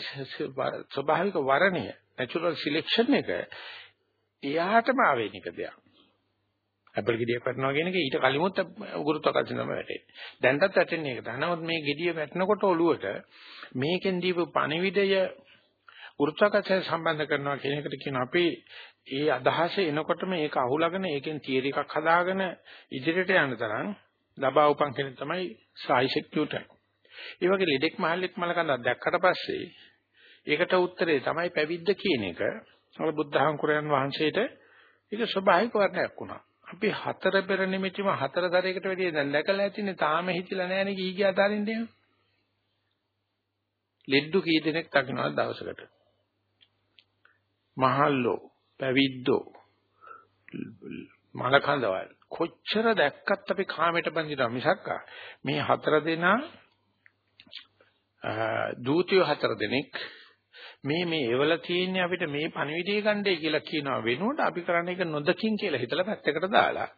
ස්වභාවික වර්ණය natural selection එක එයාටම ආවේනික දෙයක්. ඇපල් ගෙඩියක් වැටෙනවා කියන එක ඊට කලිමුත් ගුරුත්වාකර්ෂණ තමයි වැටෙන්නේ. දැන්ටත් වැටෙන්නේ ඒක තමයි. නමුත් මේ ගෙඩිය වැටෙනකොට ඔළුවට මේකෙන් දීපු පණිවිඩය ගුරුත්වාකර්ෂණ සම්බන්ධ කරනවා කියන එකට කියන අපි ඒ අදහස එනකොටම ඒක අහුලගෙන ඒකෙන් තියරි එකක් හදාගෙන ඉදිරියට යන තරම් ලබා උපන් කෙනෙක් තමයි සායිසෙක් නිව්ටන්. ඒ වගේ ලෙඩෙක් මහල්ලෙක් මලකඳක් දැක්කට පස්සේ ඒකට උත්තරේ තමයි පැවිද්ද කියන එක. අර බුද්ධහංකුරයන් වහන්සේට ඒක ස්වභාවික වර්ණයක් වුණා. අපි හතර පෙර නිමිතිම හතර දරයකට වැඩිය දැන් දැකලා ඇතිනේ තාම හිතිලා නැහැනේ කී කිය අතාරින්නේ. ලෙඩ්ඩු කී දෙනෙක් දකින්නවද දවසකට? මහල්ලෝ, පැවිද්දෝ, මලකඳවල් කොච්චර දැක්කත් අපි කාමයට බඳිනවා මිසක් මේ හතර දෙනා දූතිය හතර දෙනෙක් මේ මේ එවල තියෙන්නේ අපිට මේ පණිවිඩය ගන්නයි කියලා කියනවා වෙනුවට අපි කරන්නේ ඒක නොදකින් කියලා හිතලා පැත්තකට දාලා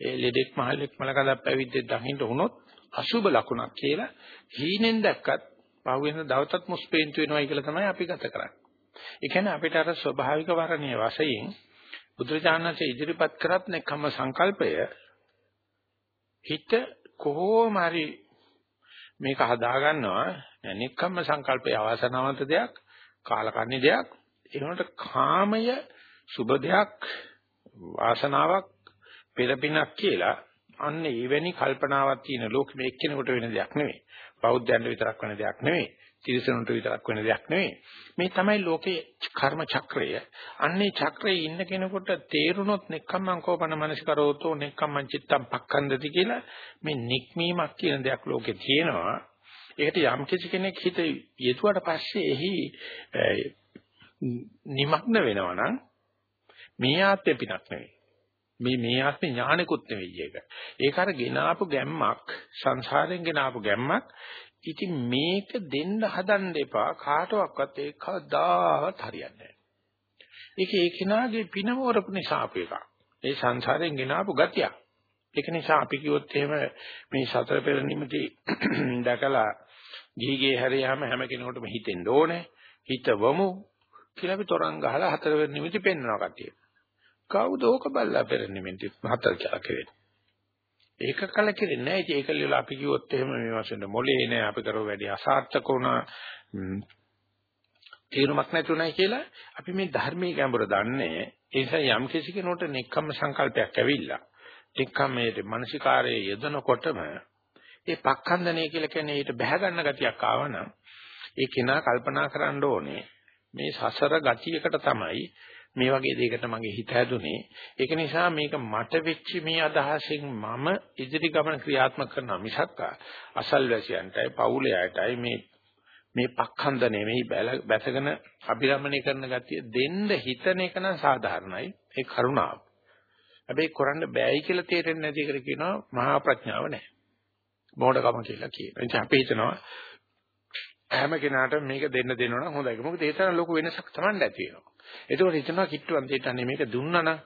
ඒ ලෙඩෙක් මහල්ලෙක් මලකඳක් පැවිද්දෙක් දකින්න වුණොත් අසුබ ලකුණක් කියලා හීනෙන් දැක්කත් පහුවෙන දවසත් මුස්පේන්තු වෙනවයි කියලා තමයි අපි ගත කරන්නේ. ඒ කියන්නේ අපිට අර ස්වභාවික වර්ණයේ වශයෙන් බුදුරජාණන්සේ ඉදිරිපත් කරත් නෙකම සංකල්පය හිත කොහොම හරි මේක හදා ගන්නවා නෙකම සංකල්පය අවසනාවන්ත දෙයක් කාලකන්ණි දෙයක් ඒ වුණාට කාමය සුබ දෙයක් වාසනාවක් පෙරපිනක් කියලා අන්න එවැනි කල්පනාවක් තියෙන ලෝකෙ මේ එක්කෙනෙකුට වෙන දෙයක් නෙවෙයි බෞද්ධයන්ට විතරක් වෙන දෙයක් නෙවෙයි තිරිසනුන්ට විතරක් වෙන දෙයක් නෙවෙයි මේ තමයි ලෝකේ කර්ම චක්‍රය. අන්නේ චක්‍රයේ ඉන්න කෙනෙකුට තේරුනොත් නෙක්ඛම්මං කෝපන මනසිකරෝතෝ නෙක්ඛම්මං චිත්තං පක්ඛන්දති කියලා මේ නික්මීමක් කියන දෙයක් ලෝකේ තියෙනවා. ඒකට යම් කිසි කෙනෙක් හිත යෙදුවට පස්සේ එහි නිමග්න වෙනවා නම් මේ ආත්මෙ පිනක් නෙවෙයි. මේ මේ ආත්මේ ඥානෙකුත් නෙවෙයි ඒක. ඒක අර ගෙනාපු ගැම්මක් සංසාරයෙන් ගෙනාපු ගැම්මක්. ඉතින් මේක දෙන්න හදන්න එපා කාටවත් ඒක කවදාවත් හරියන්නේ නැහැ. ඒක ඒ කෙනාගේ පිනවරපු නිසා අපේක. ඒ සංසාරයෙන් ගෙනාපු ගතියක්. ඒක නිසා අපි කිව්වොත් එහෙම මේ සතර පෙර නිමිති [coughs] දැකලා ගිහිගේ හැරියාම හැම කෙනෙකුටම හිතෙන්න ඕනේ. හිතවමු කියලා අපි තරංග ගහලා හතර පෙර නිමිති පෙන්වනවා කටියට. කවුද ඕක බල්ලා පෙර නිමිති හතර කියලා කෙරෙන්නේ. ඒක කල කෙරෙන්නේ නැහැ. ඉතින් ඒක ලියලා අපි කිව්වොත් එහෙම මේ වශයෙන් මොලේ නෑ අපි කරව වැඩි අසාර්ථක වුණා. තීරමක් නැතුණයි කියලා අපි මේ ධර්මයේ ගැඹුර දන්නේ. ඒ නිසා යම් කිසි කෙනෙකුට නෙක්ඛම්ම සංකල්පයක් ඇවිල්ලා නෙක්ඛම්මයේ මානසිකාරයේ යෙදෙනකොටම ඒ පක්ඛන්දනය කියලා කියන්නේ ඊට බැහැ ගන්න ගතියක් ආවනම් ඒ කෙනා කල්පනා කරන්න ඕනේ මේ සසර ගතියකට තමයි මේ වගේ දෙයකට මගේ හිත හැදුනේ. ඒක නිසා මේක මට වෙච්ච මේ අදහසෙන් මම ඉදිරි ගමන ක්‍රියාත්මක කරනවා මිසක් අසල්වැසියන්ටයි පවුලයටයි මේ මේ පක්ඛන්දනේ මේ බැසගෙන අභිරමණය කරන ගතිය දෙන්න හිතන එක නම් සාධාරණයි. ඒ කරුණාව. හැබැයි කරන්න බෑයි කියලා තේරෙන්නේ නැති එකට කියනවා මහා ප්‍රඥාව නැහැ. මොඩකම කියලා කියනවා. ඉතින් අපි හිතනවා හැම කෙනාටම මේක දෙන්න දෙනවා නම් හොඳයි. මොකද ඒ තරම් ලොකු වෙනසක් Taman නැති වෙනවා. ඒකෝට හිතනවා කිට්ටුවන්තයට අනේ මේක දුන්නා නම්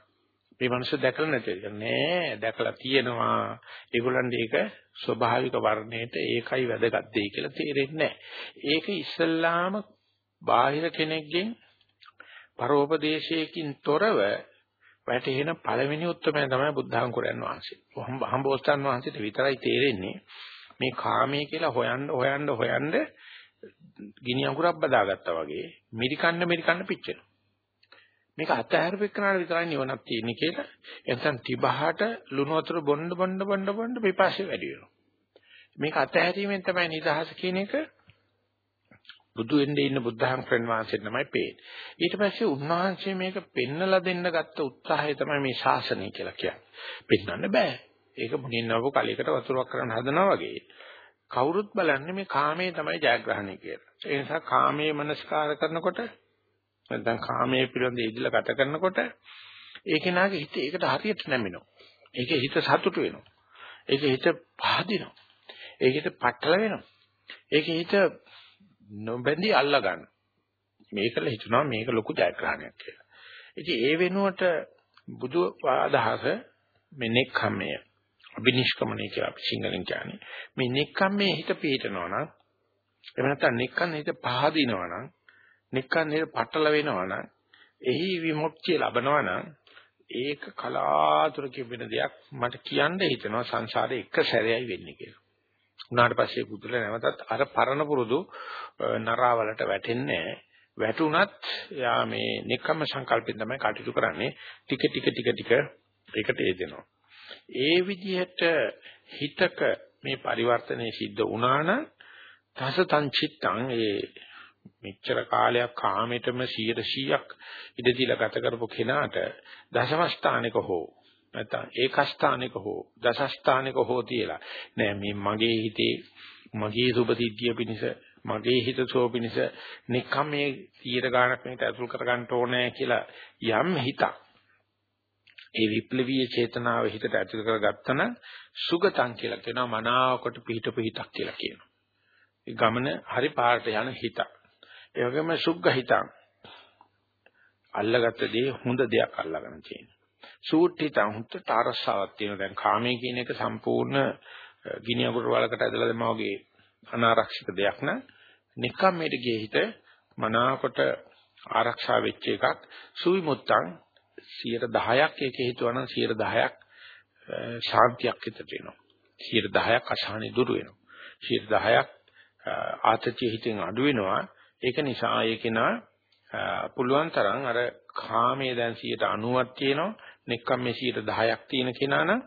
මේ මිනිස්සු දැකලා නැතිද? නෑ දැකලා තියෙනවා. ඒගොල්ලන්ට ඒක ස්වභාවික වර්ණයට ඒකයි වැදගත් දෙයි කියලා තේරෙන්නේ නෑ. ඒක ඉස්සල්ලාම බාහිර කෙනෙක්ගෙන් පරෝපදේශයකින් තොරව වැටෙන පළවෙනි උත්තරය තමයි බුද්ධාංකුරයන් වහන්සේ. හම්බෝස්තන් වහන්සේට විතරයි තේරෙන්නේ මේ කාමයේ කියලා හොයන්න හොයන්න හොයන්න ගිනි අඟුරක් බදාගත්තා වගේ මිරිකන්න මිරිකන්න පිච්චෙනවා. මේක අතහැරපෙන්නාට විතරයි නිවනක් තියෙන්නේ කියලා. එතන තිබහට ලුණු වතුර බොන්න බොන්න බොන්න බොන්න පිපාසය වැඩි වෙනවා. මේක අතහැරීමෙන් තමයි නිදහස කියන එක බුදු වෙන්නේ ඉන්න බුද්ධහන් ක්‍රන් වහන්සේට තමයි පේන්නේ. ඊට පස්සේ උන්වහන්සේ මේක පෙන්නලා දෙන්න ගත්ත උත්සාහය තමයි මේ ශාසනය කියලා කියන්නේ. පෙන්වන්න බෑ. ඒක මුනින්නවක කලයකට වතුරක් කරන්න හදනවා වගේ. කවුරුත් බලන්නේ මේ කාමයේ තමයි ජයග්‍රහණය කියලා. ඒ නිසා කාමයේ මනස්කාර කරනකොට නැත්නම් කාමයේ පිළිබඳ ඉදිලා ගත කරනකොට ඒ කෙනාගේ හිත ඒකට හරියට නැමිනවා. ඒකේ හිත සතුටු වෙනවා. ඒකේ හිත පහදිනවා. ඒකේ හිත පටල වෙනවා. ඒකේ හිත නොබැඳී අල්ලා ගන්න. මේකල හිතනවා මේක ලොකු ජයග්‍රහණයක් කියලා. ඉතින් ඒ වෙනුවට බුදු ආදහස මේ නෙක්ඛම්මය අබිනිෂ්ක්‍මණය කියලා අපි සිංහලෙන් කියන්නේ. මේ නෙක්ඛම්මේ හිත පිහිටනවා නම් එහෙම නැත්නම් නෙක්ඛම් හිත පහදිනවා නම් නෙක්ඛම් හිත පටල වෙනවා නම් එහි විමුක්තිය ලබනවා නම් ඒක කලාතුරකින් වෙන දෙයක් මට කියන්න හිතෙනවා සංසාරේ එක සැරේයි වෙන්නේ කියලා. උනාට පස්සේ බුදුල නැවතත් අර පරණ පුරුදු නරාවලට වැටෙන්නේ වැටුණත් යා මේ නික්කම සංකල්පෙන් තමයි කටයුතු කරන්නේ. ටික ටික ටික ටික ඒකට ඒදෙනවා ඒ විදිහට හිතක මේ පරිවර්තනය සිද්ධ වුණා නම් තසතං චිත්තං. ඒ මෙච්චර කාලයක් කාමයටම 100%ක් ඉඳ දීලා ගත කරපු කෙනාට දශම ස්ථානික හෝ නැත්නම් ඒකස්ථානික හෝ දසස්ථානික හෝ තියලා නෑ මේ මගේ හිතේ මගේ සුභසිද්ධිය පිණිස මගේ හිත සෝ පිණිස නිකම් මේ 100 ගාණක් මේකට ඇතුල් කර ගන්න ඕනේ කියලා යම් හිතක් ඒ විප්ලවීය චේතනාව හිතට ඇතුල් කරගත්තන සුගතං කියලා කියනවා මනාවකට පිහිටපු හිතක් කියලා කියනවා. ඒ ගමන හරි පාරට යන හිතක්. ඒ වගේම සුග්ග හිතං අල්ලගත්ත දේ හොඳ දෙයක් අල්ලගෙන තියෙනවා. සූට්ඨිතං හුත්තට අරසාවක් තියෙනවා. දැන් කාමයේ කියන එක සම්පූර්ණ ගිනි අඟුරු වලකට ඇදලා දැම්මා වගේ අනාරක්ෂිත දෙයක් නම් නිකම්මේට ගියේ හිත මනාකොට ආරක්ෂා වෙච්ච එකක්. සුවිමුත්තං 110ක් ඒකේ හිතුවනම් 110ක් ශාන්තියක් හිතට එනවා. 110ක් අසහනෙ දුරු වෙනවා. 110ක් ආතතිය හිතෙන් අඩු වෙනවා. ඒක නිසා ඒකේනා පුළුවන් තරම් අර කාමයේ දැන් 90ක් තියෙනවා. නෙක්කම් මේ 10ක් තියෙන කෙනා නම්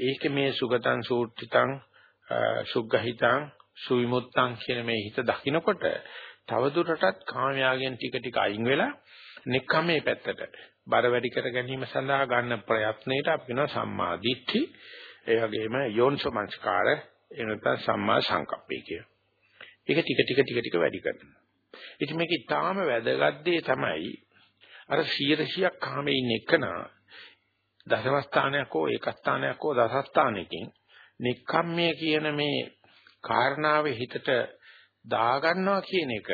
ඒක මේ සුගතං සූට්ඨිතං සුග්ගහිතං සුවිමුත්තං කියන මේ හිත දකින්නකොට තවදුරටත් කාමයාගෙන් ටික ටික අයින් වෙලා නෙක්ඛම්මේ පැත්තට බර වැඩි කර ගැනීම සඳහා ගන්න ප්‍රයත්නයේට අපි කියනවා සම්මා දිට්ඨි ඒ වගේම යෝනිසෝමංස්කාර එනත සම්මා සංකප්පේ කිය. ඒක ටික ටික ටික ටික වැඩි කරනවා. ඉතින් මේක ඊටාම වැදගත් දේ තමයි අර 100ක් කාමේ ඉන්න එකනා දසම ස්ථානයක් හෝ ඒක ස්ථානයක් හෝ දස ස්ථානයකින් නික්කම්මයේ කියන මේ කාරණාවේ හිතට දාගන්නවා කියන එක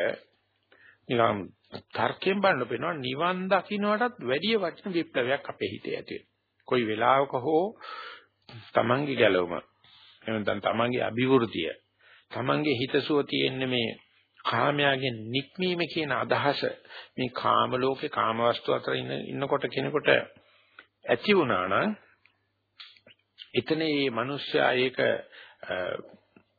නිකම් තර්කයෙන් බලන්න පේනවා නිවන් දකින්නටත් වැඩි වටින විප්ලවයක් අපේ හිතේ ඇති කොයි වෙලාවක හෝ තමන්ගේ ගැලවම එහෙම නැත්නම් තමන්ගේ අභිවෘද්ධිය තමන්ගේ හිතසුව තියෙන්නේ මේ කාමයාගෙන් නික්මීම කියන අදහස මේ කාම ලෝකේ කාම වස්තු අතර ඉන්න ඉන්නකොට කෙනෙකුට ඇති වුණා නම් එතන මේ මිනිස්සයා ඒක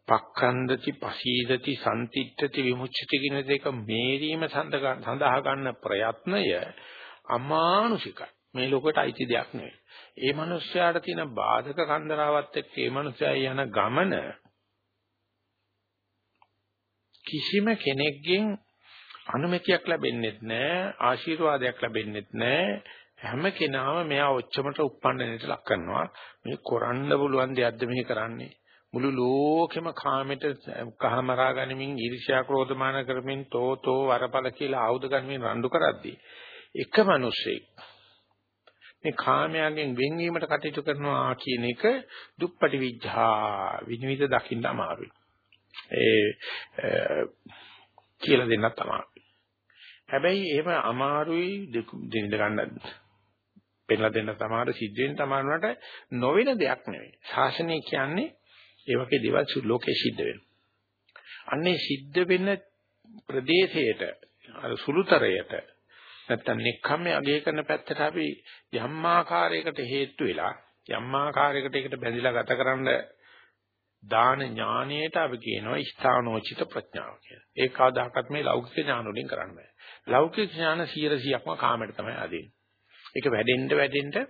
පක්ඛන්දති පසීදති සම්තිත්‍ත්‍ති විමුච්ඡති කියන දෙක මේරීම සඳහා ගන්න ප්‍රයත්නය අමානුෂිකයි මේ ලෝකෙට අයිති දෙයක් නෙවෙයි. ඒ මිනිස්යාට තියෙන බාධක කන්දරාවත් එක්ක ඒ මිනිස්යා යන ගමන කිසිම කෙනෙක්ගෙන් අනුමැතියක් ලැබෙන්නේ නැහැ ආශිර්වාදයක් ලැබෙන්නේ නැහැ හැම කෙනාම මෙයා ඔච්චමට උප්පන්නනයට ලක් කරනවා මේ කරන්න පුළුවන් දෙයක්ද මේ කරන්නේ මුළු ලෝකෙම කාමෙට කහමරා ගනිමින් ඊර්ෂ්‍යා ක්‍රෝධමාන කරමින් තෝතෝ වරපල කියලා ආයුධ ගනිමින් රණ්ඩු කරද්දී එක මිනිසෙක් මේ කාමයෙන් වෙන්වීමට කටයුතු කරනවා කියන එක දුප්පටි විඥා විනිවිද දකින්න අමාරුයි. ඒ කියලා දෙන්නත් අමාරුයි. හැබැයි එහෙම අමාරුයි දෙන්න ගන්න පෙන්ලා දෙන්න තමයි සිද්ධ වෙන තමන්ට නොවන දෙයක් නෙවෙයි. ශාසනය කියන්නේ ඒ වගේ දේවල් ලෝකේ සිද්ධ වෙනවා. අන්නේ සිද්ධ වෙන ප්‍රදේශයට අර සුළුතරයට නැත්තම් නික්කම්මේ අගය කරන පැත්තට අපි යම් ආකාරයකට හේතු වෙලා යම් ආකාරයකට ඒකට බැඳිලා ගතකරන දාන ඥානයට අපි කියනවා ස්ථානෝචිත ප්‍රඥාව කියලා. ඒ කවදාකවත් මේ ලෞකික ඥාන වලින් කරන්න බෑ. ලෞකික ඥාන 100%ක්ම කාමයට තමයි අදින්නේ. ඒක වැඩෙන්න වැඩෙන්න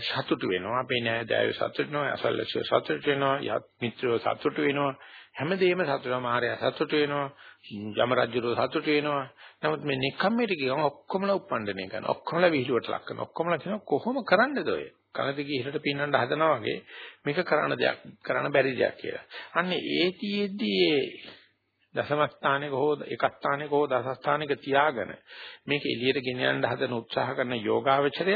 සතුටු වෙනවා. අපේ නෑදෑයෝ සතුටු වෙනවා, අසල්වැසියෝ සතුටු වෙනවා, යත් මිත්‍රයෝ සතුටු වෙනවා. හැමදේම සතුටු වෙනවා. මාර්යා සතුටු වෙනවා. යම රජුරෝ සතුටු වෙනවා. නමුත් මේ නිකම්මේට කියවම ඔක්කොමලා උප්පණ්ඩණය කරනවා. ඔක්කොමලා විහිළුවට ලක් කරනවා. ඔක්කොමලා කියනවා කොහොම කරන්නද ඔය? කනදිගේ ඉහළට පින්නන්න හදනවා වගේ මේක කරන්න දෙයක් කරන්න බැරි දෙයක් කියලා. අන්න ඒතියෙද්දී ඒ දසම ස්ථානයක හෝ එක ස්ථානයක හෝ දස ස්ථානයක තියාගෙන මේක එළියට ගෙන යන්න හදන උත්සාහ කරන යෝගාවචරය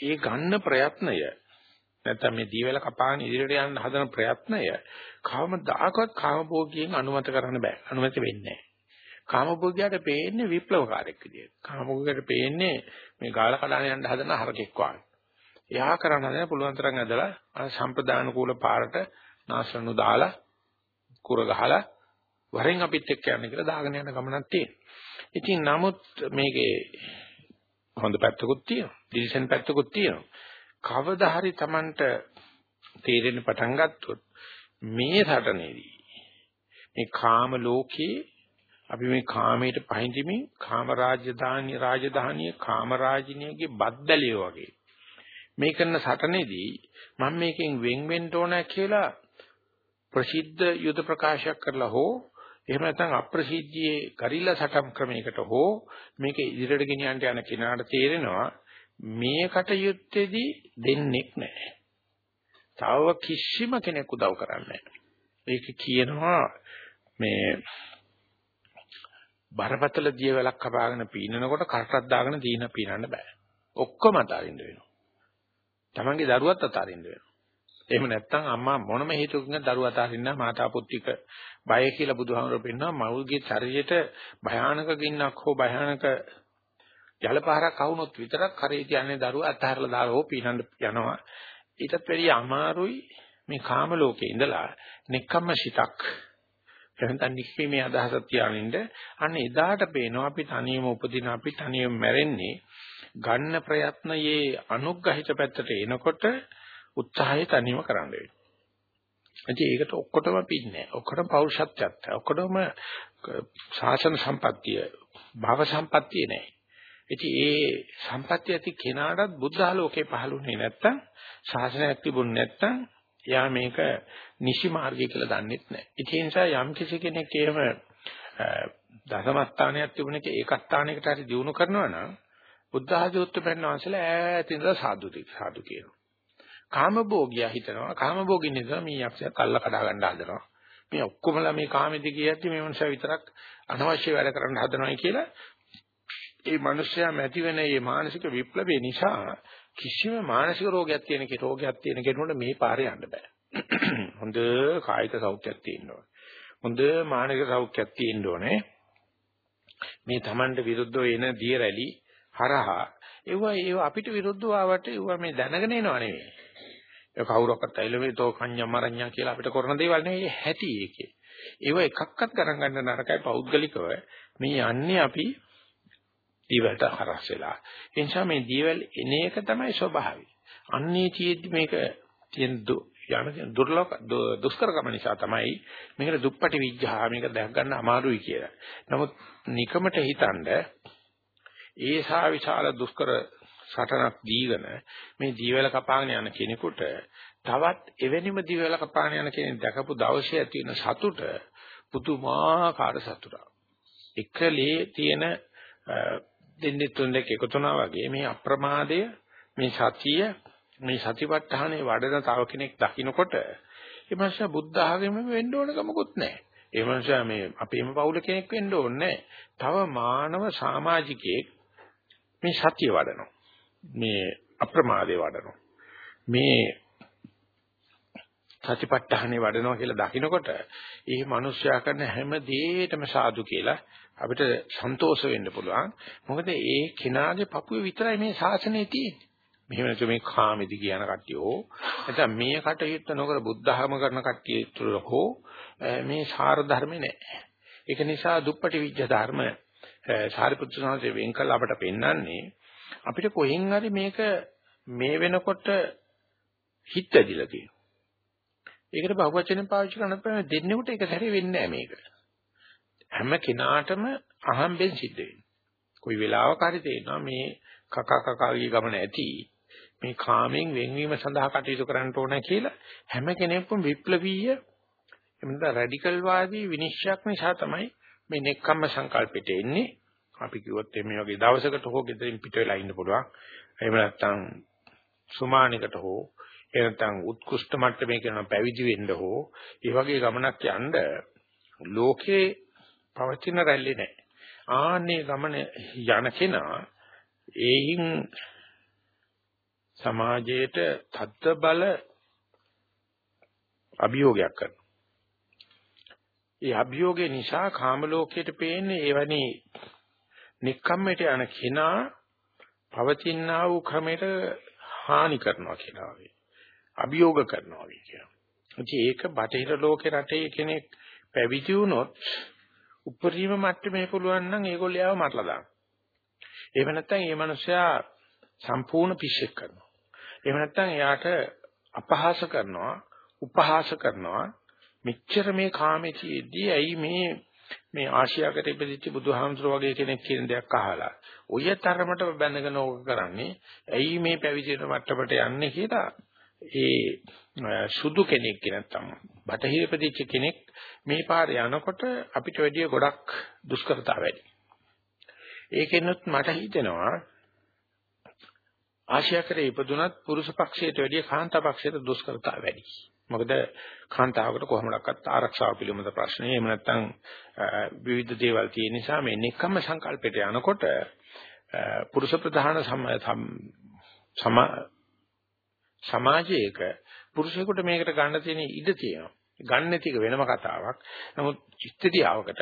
ඒ ගන්න ප්‍රයත්නය නැත්නම් මේ දීවැල කපාන ඉදිරියට යන්න හදන ප්‍රයත්නය කවමදාකවත් කාමභෝගියෙන් අනුමත කරන්න බෑ. අනුමත වෙන්නේ නැහැ. කාමභෝගියාට පේන්නේ විප්ලවකාරයෙක් විදියට. කාමභෝගියාට පේන්නේ මේ ගාල කඩාන යන්න හදන හරකෙක් වගේ. එයා කරන්න හදන පුළුවන් තරම් ඇදලා අර සම්ප්‍රදාන කූල පාරට නාශරණු දාලා කුර ගහලා වරෙන් අපිත් එක්ක යන්න කියලා දාගෙන යන ගමනක් තියෙනවා. ඉතින් නමුත් මේකේ හොඳ පැත්තකුත් තියෙනවා. ඩිසිෂන් පැත්තකුත් තියෙනවා. කවදා හරි Tamanට තේරෙන්න පටන් ගත්තොත් මේ සටනේදී මේ කාම ලෝකේ අපි මේ කාමයට පහඳිමින් කාම රාජධානිය රාජධානිය කාම රාජිනියගේ බද්දලිය වගේ මේ කරන සටනේදී මම මේකෙන් වෙන් වෙන්න ඕන කියලා ප්‍රසිද්ධ යුද ප්‍රකාශයක් කරලා හෝ එහෙම නැත්නම් අප්‍රසිද්ධියේ ගරිල්ලා සටම් ක්‍රමයකට හෝ මේක ඉදිරියට ගෙනියන්න යන කෙනාට තේරෙනවා මේ කටයුත්තේදී දෙන්නෙක් නැහැ. තව කිසිම කෙනෙක් උදව් කරන්නේ නැහැ. ඒක කියනවා මේ බරපතල දියවැලක් කපාගෙන පීනනකොට කටක් දාගෙන දීන පීනන්න බෑ. ඔක්කොම අතාරින්න වෙනවා. Tamange දරුවත් අතාරින්න වෙනවා. එහෙම නැත්නම් අම්මා මොනම හේතුවකින් දරුවා අතාරින්න මාතා පුත්තික බය කියලා බුදුහාමර පෙන්නවා මවුගේ ශරීරයට භයානක ගින්නක් හෝ භයානක ජලපහරක් આવුනොත් විතරක් කරේ තියන්නේ දරුවා අතහැරලා දාලා හෝ පීනන්න යනවා. ඊටත් වැඩිය අමාරුයි මේ කාම ලෝකේ ඉඳලා නෙක්ඛම්ම සිතක් එහෙනම් නික්මීමේ අදහසක් තියානින්ද අන්න එදාට පේනවා අපි තනියම උපදින අපි තනියම මැරෙන්නේ ගන්න ප්‍රයත්නයේ අනුග්‍රහිත පැත්තට එනකොට උත්සාහය තනියම කරන්න වෙනවා. ඉතින් ඒකට ඔක්කොටම පින්නේ. ඔක්කොටම පෞරුෂත්වයක්. ඔක්කොටම ශාසන සම්පත්තිය, භව සම්පත්තිය නෑ. ඉතින් ඒ සම්පත්තිය ඇති කෙනාටත් බුද්ධ ආලෝකේ පහළුනේ නැත්තම් ශාසනයක් තිබුණ නැත්තම් එයා මේක නිසි මාර්ගය කියලා දන්නෙත් නැහැ. ඒ නිසා යම් කිසි කෙනෙක් එහෙම දසම ස්ථානයක් තිබුණේක ඒක ස්ථානයකට හරි දිනු කරනවා නම් බුද්ධ ආධෝත්ත බැන්නවන්සලා ඈතින්ද සාදු සාදු කියනවා. කාමභෝගියා හිතනවා කාමභෝගින් නිසා මේ යක්ෂයා කල්ල කඩා ගන්න හදනවා. මේ ඔක්කොමලා මේ කාමෙදි කියද්දි මේ මනුස්සයා විතරක් අනවශ්‍ය වැඩ කරන්න හදනවායි කියලා ඒ මනුස්සයා මැති වෙන මේ මානසික විප්ලවය නිසා කිසිම මානසික රෝගයක් තියෙන කෙනෙක් රෝගයක් තියෙන කෙනෙකුට මේ පාරේ යන්න බෑ. [clears throat] හොඳ කායික සෞඛ්‍යයක් තියෙන්න ඕනේ. හොඳ මානසික සෞඛ්‍යයක් තියෙන්න ඕනේ. මේ Tamanට විරුද්ධව එන දිය රැලි හරහා ඒවා ඒව අපිට විරුද්ධව ආවට ඒවා මේ දැනගෙන එනව නෙවෙයි. ඒ කවුරක්වත් ඇවිල්ලා මේ තෝ කඤ්ඤා මරඤ්ඤා කියලා අපිට කරන දේවල් නෙවෙයි හැටි ඒකේ. ඒව එකක්වත් ගණන් ගන්න නරකයි පෞද්ගලිකව. මේ යන්නේ අපි දීවලට හරස් වෙලා. ඒ නිසා මේ දීවල් එන එක තමයි ස්වභාවය. අන්නේ චීද්දි මේක තියෙන යන දුර්ලභ දුෂ්කරකම නිසා තමයි මේකට දුප්පටි විඥා මේක දැක් ගන්න අමාරුයි කියලා. නමුත් නිකමට හිතනද ඒසා විශාල දුෂ්කර සටනක් දීගෙන මේ ජීවල කපාගෙන යන කෙනෙකුට තවත් එවැනිම ජීවල කපාගෙන යන කෙනෙක් දැකපු දවසේ ඇති වෙන සතුට පුදුමාකාර සතුටක්. එකලේ තියෙන දෙන්නේ තුන් දෙක එකතු වුණා වගේ මේ අප්‍රමාදය මේ සතිය මේ සතිපට්ඨානේ වඩන තව කෙනෙක් දකින්නකොට ඒ මනුස්සයා බුද්ධ ආගමෙම වෙන්න ඕන කමකුත් නැහැ. ඒ මනුස්සයා මේ අපේම පවුල කෙනෙක් වෙන්න ඕනේ තව මානව සමාජිකයෙක් මේ සතිය වඩනවා. මේ අප්‍රමාදේ වඩනවා. මේ සතිපට්ඨානේ වඩනවා කියලා දකිනකොට ඒ මිනිස්යා කරන හැම දෙයකටම සාදු කියලා අපිට සන්තෝෂ වෙන්න පුළුවන්. මොකද ඒ කෙනාගේ පපුවේ විතරයි මේ ශාසනය තියෙන්නේ. මෙහෙම නැතු මේ කාමෙදි කියන කට්ටියෝ නැත්නම් මේ කටයුත්ත නොකර බුද්ධහම කරන කට්ටිය තුළ හෝ මේ සාර ධර්මේ නැහැ. ඒක නිසා දුප්පටි විජ්ජ ධර්ම සාරිපුත්‍ර සාන්තේ වෙන් කළ අපට පෙන්වන්නේ අපිට කොහෙන් හරි මේක මේ වෙනකොට හිත ඇදිලා තියෙනවා. ඒකට බහුවචනෙන් පාවිච්චි කරන ප්‍රමාණය දෙන්නෙකුට එක සැරේ වෙන්නේ නැහැ මේක. හැම කෙනාටම අහම්බෙන් සිද්ධ වෙනවා. කොයි වෙලාවක හරි තේරෙනවා මේ කකා කකාගේ ගමන ඇති මේ කාමෙන් වෙන්වීම සඳහා කටයුතු කරන්න ඕන කියලා හැම කෙනෙක්ම විප්ලවීය එමුද රැඩිකල් වාදී විනිශ්චයක් නිසා තමයි මේ නෙක්ඛම්ම සංකල්පෙට එන්නේ අපි කිව්වොත් මේ වගේ දවසකට හෝ ගෙදරින් පිට වෙලා ඉන්න පුළුවන් එහෙම නැත්නම් සුමානිකට හෝ එහෙම නැත්නම් උත්කෘෂ්ඨ මට්ටමේ කරන පැවිදි වෙන්න හෝ ඒ වගේ ගමනක් යන්න ලෝකේ පවතින රැල්ලේ නැහැ ආන්නේ ගමන යන කෙනා ඒහින් සමාජයට තත්ත බල අභියෝගයක් කරනවා. ඒ අභියෝගේ නිසා කාම ලෝකයට පේන්නේ එවැනි නික්කම්මයට යන කෙනා පවතිනා වූ ක්‍රමයට හානි කරනවා කියලා වගේ. අභියෝග කරනවා වගේ කියනවා. ඒක බටහිර ලෝකේ රටේ කෙනෙක් පැවිදි වුණොත් උපරිම මට්ටමේ පුළුවන් නම් ඒගොල්ලෝ යාව මරලා දාන්න. එහෙම නැත්නම් මේ මනුස්සයා සම්පූර්ණ පිස්සෙක් කරනවා. එහෙම නැත්නම් එයාට අපහාස කරනවා, උපහාස කරනවා. මෙච්චර මේ කාමේතියේදී ඇයි මේ මේ ආශියාකට ඉපදිච්ච බුදුහාමුදුර වගේ කෙනෙක් කියන දෙයක් අහලා ඔය තරමට බැඳගෙන ඕක කරන්නේ ඇයි මේ පැවිදින මට්ටමට යන්නේ කියලා ඒ සුදු කෙනෙක් නැත්තම් බටහිර ප්‍රදේශ කෙනෙක් මේ පාරේ යනකොට අපිට වැඩිය ගොඩක් දුෂ්කරතා වැඩි. ඒකෙන්නොත් මට හිතෙනවා ආශියාකරේ ඉපදුනත් පුරුෂ පක්ෂයට වැඩිය කාන්තා පක්ෂයට දුෂ්කරතා වැඩි. මොකද කාන්තාවකට කොහොමඩක්වත් ආරක්ෂාව පිළිබඳ ප්‍රශ්නේ එහෙම නැත්නම් විවිධ දේවල් තියෙන නිසා මේ නිකම්ම සංකල්පයට යනකොට පුරුෂ ප්‍රධාන සම සමාජයක පුරුෂයෙකුට මේකට ගන්න තියෙන ඉඩ තියෙනවා. ගන්න ටික වෙනම කතාවක්. නමුත් ඉස්තිතියාවකට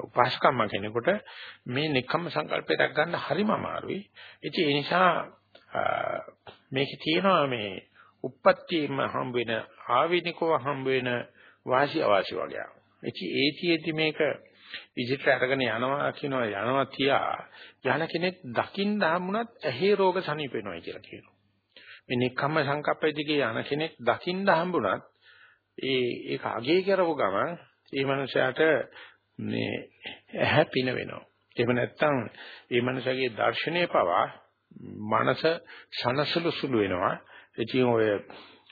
උපාසකම්ම කෙනෙකුට මේ නිකම්ම සංකල්පයක් ගන්න හරිම අමාරුයි. ඉතින් ඒ නිසා මේකේ තියෙනවා මේ උප්පත්තියම හම්බ වෙන ආවිනිකව හම්බ වෙන වාසි අවාසි වගේ. ඉතින් ඒතියෙදි මේක ඉදිරියට අරගෙන යනවා කියනවා යනවා තියා යන කෙනෙක් දකින්න හම්ුණත් ඇහි රෝග සනීප වෙනවා කියලා කියනවා. මේ නිකම්ම සංකප්පෙදිගේ යන කෙනෙක් දකින්න හම්බුණත් ඒ ඒක අගේ කරපු ගමන් ඒ මනුස්සයාට මේ ඇහැ පින වෙනවා. එහෙම නැත්නම් ඒ මනුස්සයාගේ දර්ශනය පවා මනස සනසලු සුළු වෙනවා. ඉතින් ඔය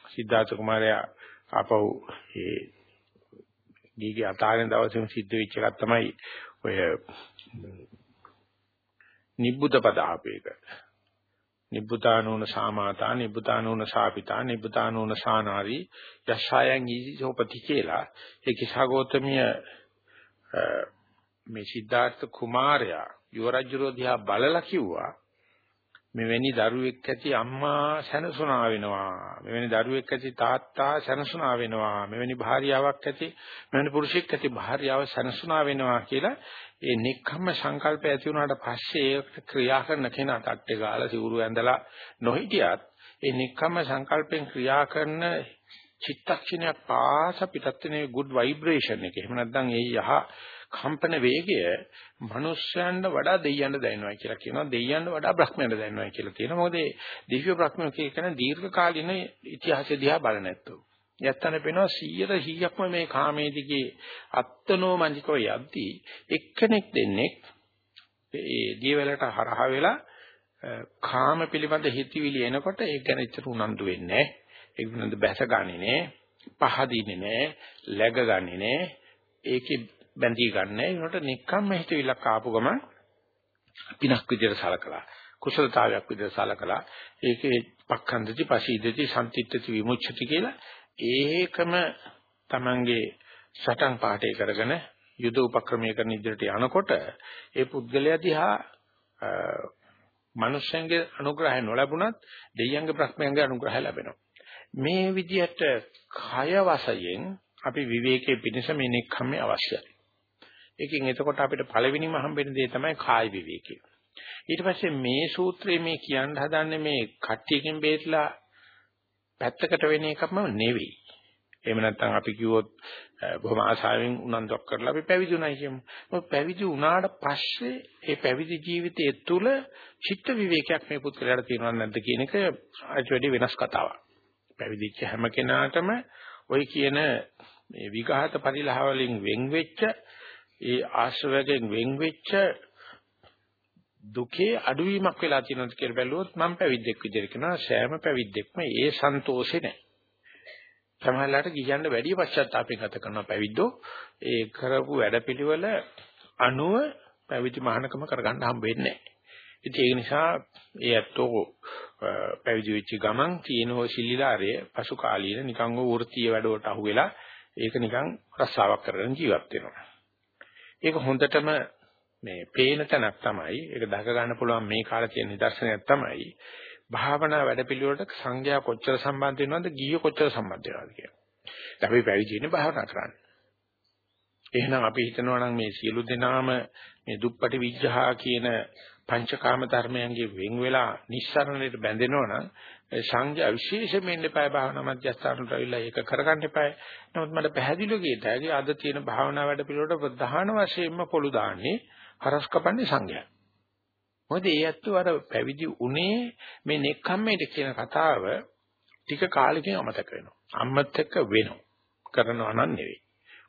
සිද්ධාර්ථ කුමාරයා ආපහු ඒ ගීගේ අතාරින දවසේම සිද්ධ වෙච්ච එකක් තමයි ඔය නිබ්බුත පද ආපේක. නිබ්බුතානෝන සාමාතා නිබ්බුතානෝන සාපිතා නිබ්බුතානෝන සානාරි යශායන් ඊසෝපති කියලා ඒ කිසాగෞතමිය මේ සිද්ධාර්ථ කුමාරයා යුවරජුරෝ දිහා බලලා කිව්වා මෙවැනි දරුවෙක් ඇති අම්මා සැනසුණා වෙනවා. මෙවැනි දරුවෙක් ඇති තාත්තා සැනසුණා වෙනවා. මෙවැනි භාර්යාවක් ඇති මෙවැනි පුරුෂයෙක් ඇති භාර්යාව සැනසුණා වෙනවා කියලා ඒ නික්කම්ම සංකල්පය ඇති වුණාට පස්සේ ඒක ක්‍රියා කරන කෙනා තට්ටේ ගාලා සිවුරු ඇඳලා නොහිටියත් ඒ නික්කම්ම සංකල්පෙන් ක්‍රියා කරන චිත්තක්ෂණයක් පාස පිටත් වෙන good vibration එක. එහෙම නැත්නම් ඒ යහ කම්පන වේගය මිනිස්යන්ට වඩා දෙයයන්ට දැනෙනවා කියලා කියනවා. දෙයයන්ට වඩා බ්‍රහ්මයන්ට දැනෙනවා කියලා කියනවා. මොකද දිව්‍ය බ්‍රහ්ම කියන දීර්ඝ කාලින ඉතිහාසය දිහා බලන නැත්තෝ. යත්තන පේනවා 100 100ක්ම මේ කාමේදිගේ අත්නෝ මන්දිකව යද්දී එක්කෙනෙක් දෙන්නේ ඒ දීවලට හරහා වෙලා කාම පිළිබඳ හිතවිලි එනකොට ඒක ගැන ඉතර උනන්දු වෙන්නේ නැහැ. ඒක පිළිබඳ බැස ගන්නෙ නෑ. පහදින්නේ නෑ. läග ගන්නෙ නෑ. ඒකේ බැඳී ගන්න. ඒකට නික්කම්ම හිතවිල්ලක් ආපු ගමන් පිනක් විදිහට සලකලා කුසලතාවයක් විදිහට සලකලා ඒකේ පක්ඛන්දති පසීදති සම්තිත්‍ත්‍ති විමුච්ඡති කියලා ඒකම Tamange සටන් පාඨය කරගෙන යුද උපක්‍රමයේ කරන ඉදිරියට යනකොට ඒ පුද්ගලයා දිහා මනුෂ්‍යයන්ගේ අනුග්‍රහය නොලැබුණත් දෙවියන්ගේ ප්‍රඥාන්ගේ අනුග්‍රහය ලැබෙනවා. මේ විදිහට කය වශයෙන් අපි විවේකයේ පිණිස මේ නෙක්ඛම්මේ අවශ්‍යයි. ඒකෙන් එතකොට අපිට පළවෙනිම හම්බෙන දේ තමයි කාය විවේකය. ඊට පස්සේ මේ සූත්‍රයේ මේ කියන්න හදන්නේ මේ කට්ටියකින් බේරලා පැත්තකට වෙන එකක්ම නෙවෙයි. එහෙම නැත්නම් අපි කිව්වොත් බොහොම ආසාවෙන් උනන්දුවක් කරලා අපි පැවිදි වුණයි කියමු. මොකද පැවිදි වුණාට පස්සේ ඒ පැවිදි ජීවිතය තුළ චිත්ත විවේකයක් මේ පුත්‍රයාට තියෙනවද නැද්ද කියන එක අයිට වැඩි වෙනස් කතාවක්. පැවිදිච්ච හැම කෙනාටම ওই කියන මේ විඝාත පරිලහ වලින් වෙන් වෙච්ච ඒ ආශ්‍රවයෙන් වෙන් වෙච්ච දුකේ අඩුවීමක් වෙලා තියෙනවද කියලා බැලුවොත් මම පැවිද්දෙක් විදිහට කියනවා සෑම පැවිද්දෙක්ම ඒ සන්තෝෂේ නැහැ. සමහරවිට කියන්න වැඩි පශ්චාත්තාපයෙන් ගත කරන පැවිද්දෝ ඒ කරපු වැඩපිළිවෙල අනුව පැවිදි මහානකම කරගන්න හම්බ වෙන්නේ නැහැ. ඉතින් ඒ නිසා ඒ ඇත්තෝ පැවිදි වෙච්ච ගමන් තියෙන ඔය සිල්ලිලාරය පසු කාලීන නිකන් ඔය වෘත්තීය වැඩවලට අහුවෙලා ඒක නිකන් රස්සාවක් කරගෙන ජීවත් වෙනවා. ඒක හොඳටම මේ පේන තැනක් තමයි ඒක දක ගන්න පුළුවන් මේ කාලේ තියෙන නිදර්ශනයක් තමයි භාවනා වැඩපිළිවෙලට සංඥා කොච්චර සම්බන්ධ වෙනවද ගිහිය කොච්චර සම්බන්ධ වෙනවද කියලා. දැන් අපි පැවිදි වෙන්නේ භාවනා කරන්නේ. එහෙනම් අපි හිතනවා නම් මේ සියලු දෙනාම මේ දුප්පටි විජ්ජහා කියන පංචකාම ධර්මයන්ගේ වෙන් වෙලා නිස්සරණයට බැඳෙනවා නම් සංඥා විශේෂයෙන්ම ඉන්න පාය භාවනා මධ්‍යස්ථානට ඇවිල්ලා ඒක කරගන්න එපායි. නමුත් මට පැහැදිලිව කියතයි අද තියෙන භාවනා වැඩ පිළිවෙලට ප්‍රධාන වශයෙන්ම පොළු දාන්නේ හරස් කපන්නේ සංඥා. මොකද ඒ ඇත්තෝ අර පැවිදි උනේ මේ නෙක්ඛම්මේට කියන කතාව ටික කාලෙකින් අමතක වෙනවා. අම්මත් එක්ක වෙනවා. කරනවා නම් නෙවෙයි.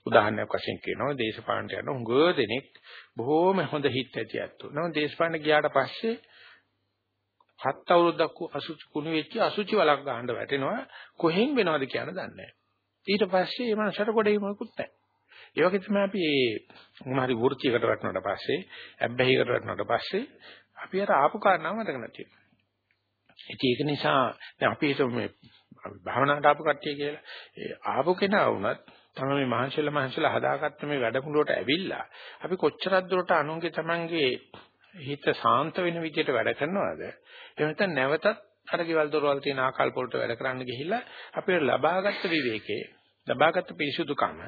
උදාහරණයක් වශයෙන් කියනවා දේශපාලනට යන උඟ දෙනෙක් බොහෝම හොඳ හිත් ඇති ඇත්තෝ. නම දේශපාලන ගියාට පස්සේ හත් අවුරුද්දක් අසුචි කුණු වෙච්ච අසුචි වලක් ගහන්න වැටෙනවා කොහෙන් වෙනවද කියන දන්නේ නැහැ. ඊට පස්සේ මේ මනසට කොටේ මොකුත් නැහැ. ඒ වගේ තමයි අපි මේ මොන හරි වෘත්තියකට වැටුණාට පස්සේ අබ්බැහිකට වැටුණාට පස්සේ අපි අර ආපු කාරණාව මතක නැති වෙනවා. ඒක නිසා දැන් අපි හිතමු මේ භාවනාවට ආපු කට්ටිය කියලා. ඒ ආපු කෙනා වුණත් තමයි මේ මහන්සියල මහන්සියල හදාගත්ත මේ වැඩමුළුවට ඇවිල්ලා අපි කොච්චරක් දුරට අනුන්ගේ Tamanගේ හිත සාන්ත වෙන විදිහට වැඩ කරනවද එහෙම නැත්නම් නැවතත් අර ගෙවල් දොරවල් තියෙන ආකල්ප වලට වැඩ කරන්න ගිහිල්ලා අපේ ලබාගත් විවේකේ ලබාගත් පිරිසුදුකම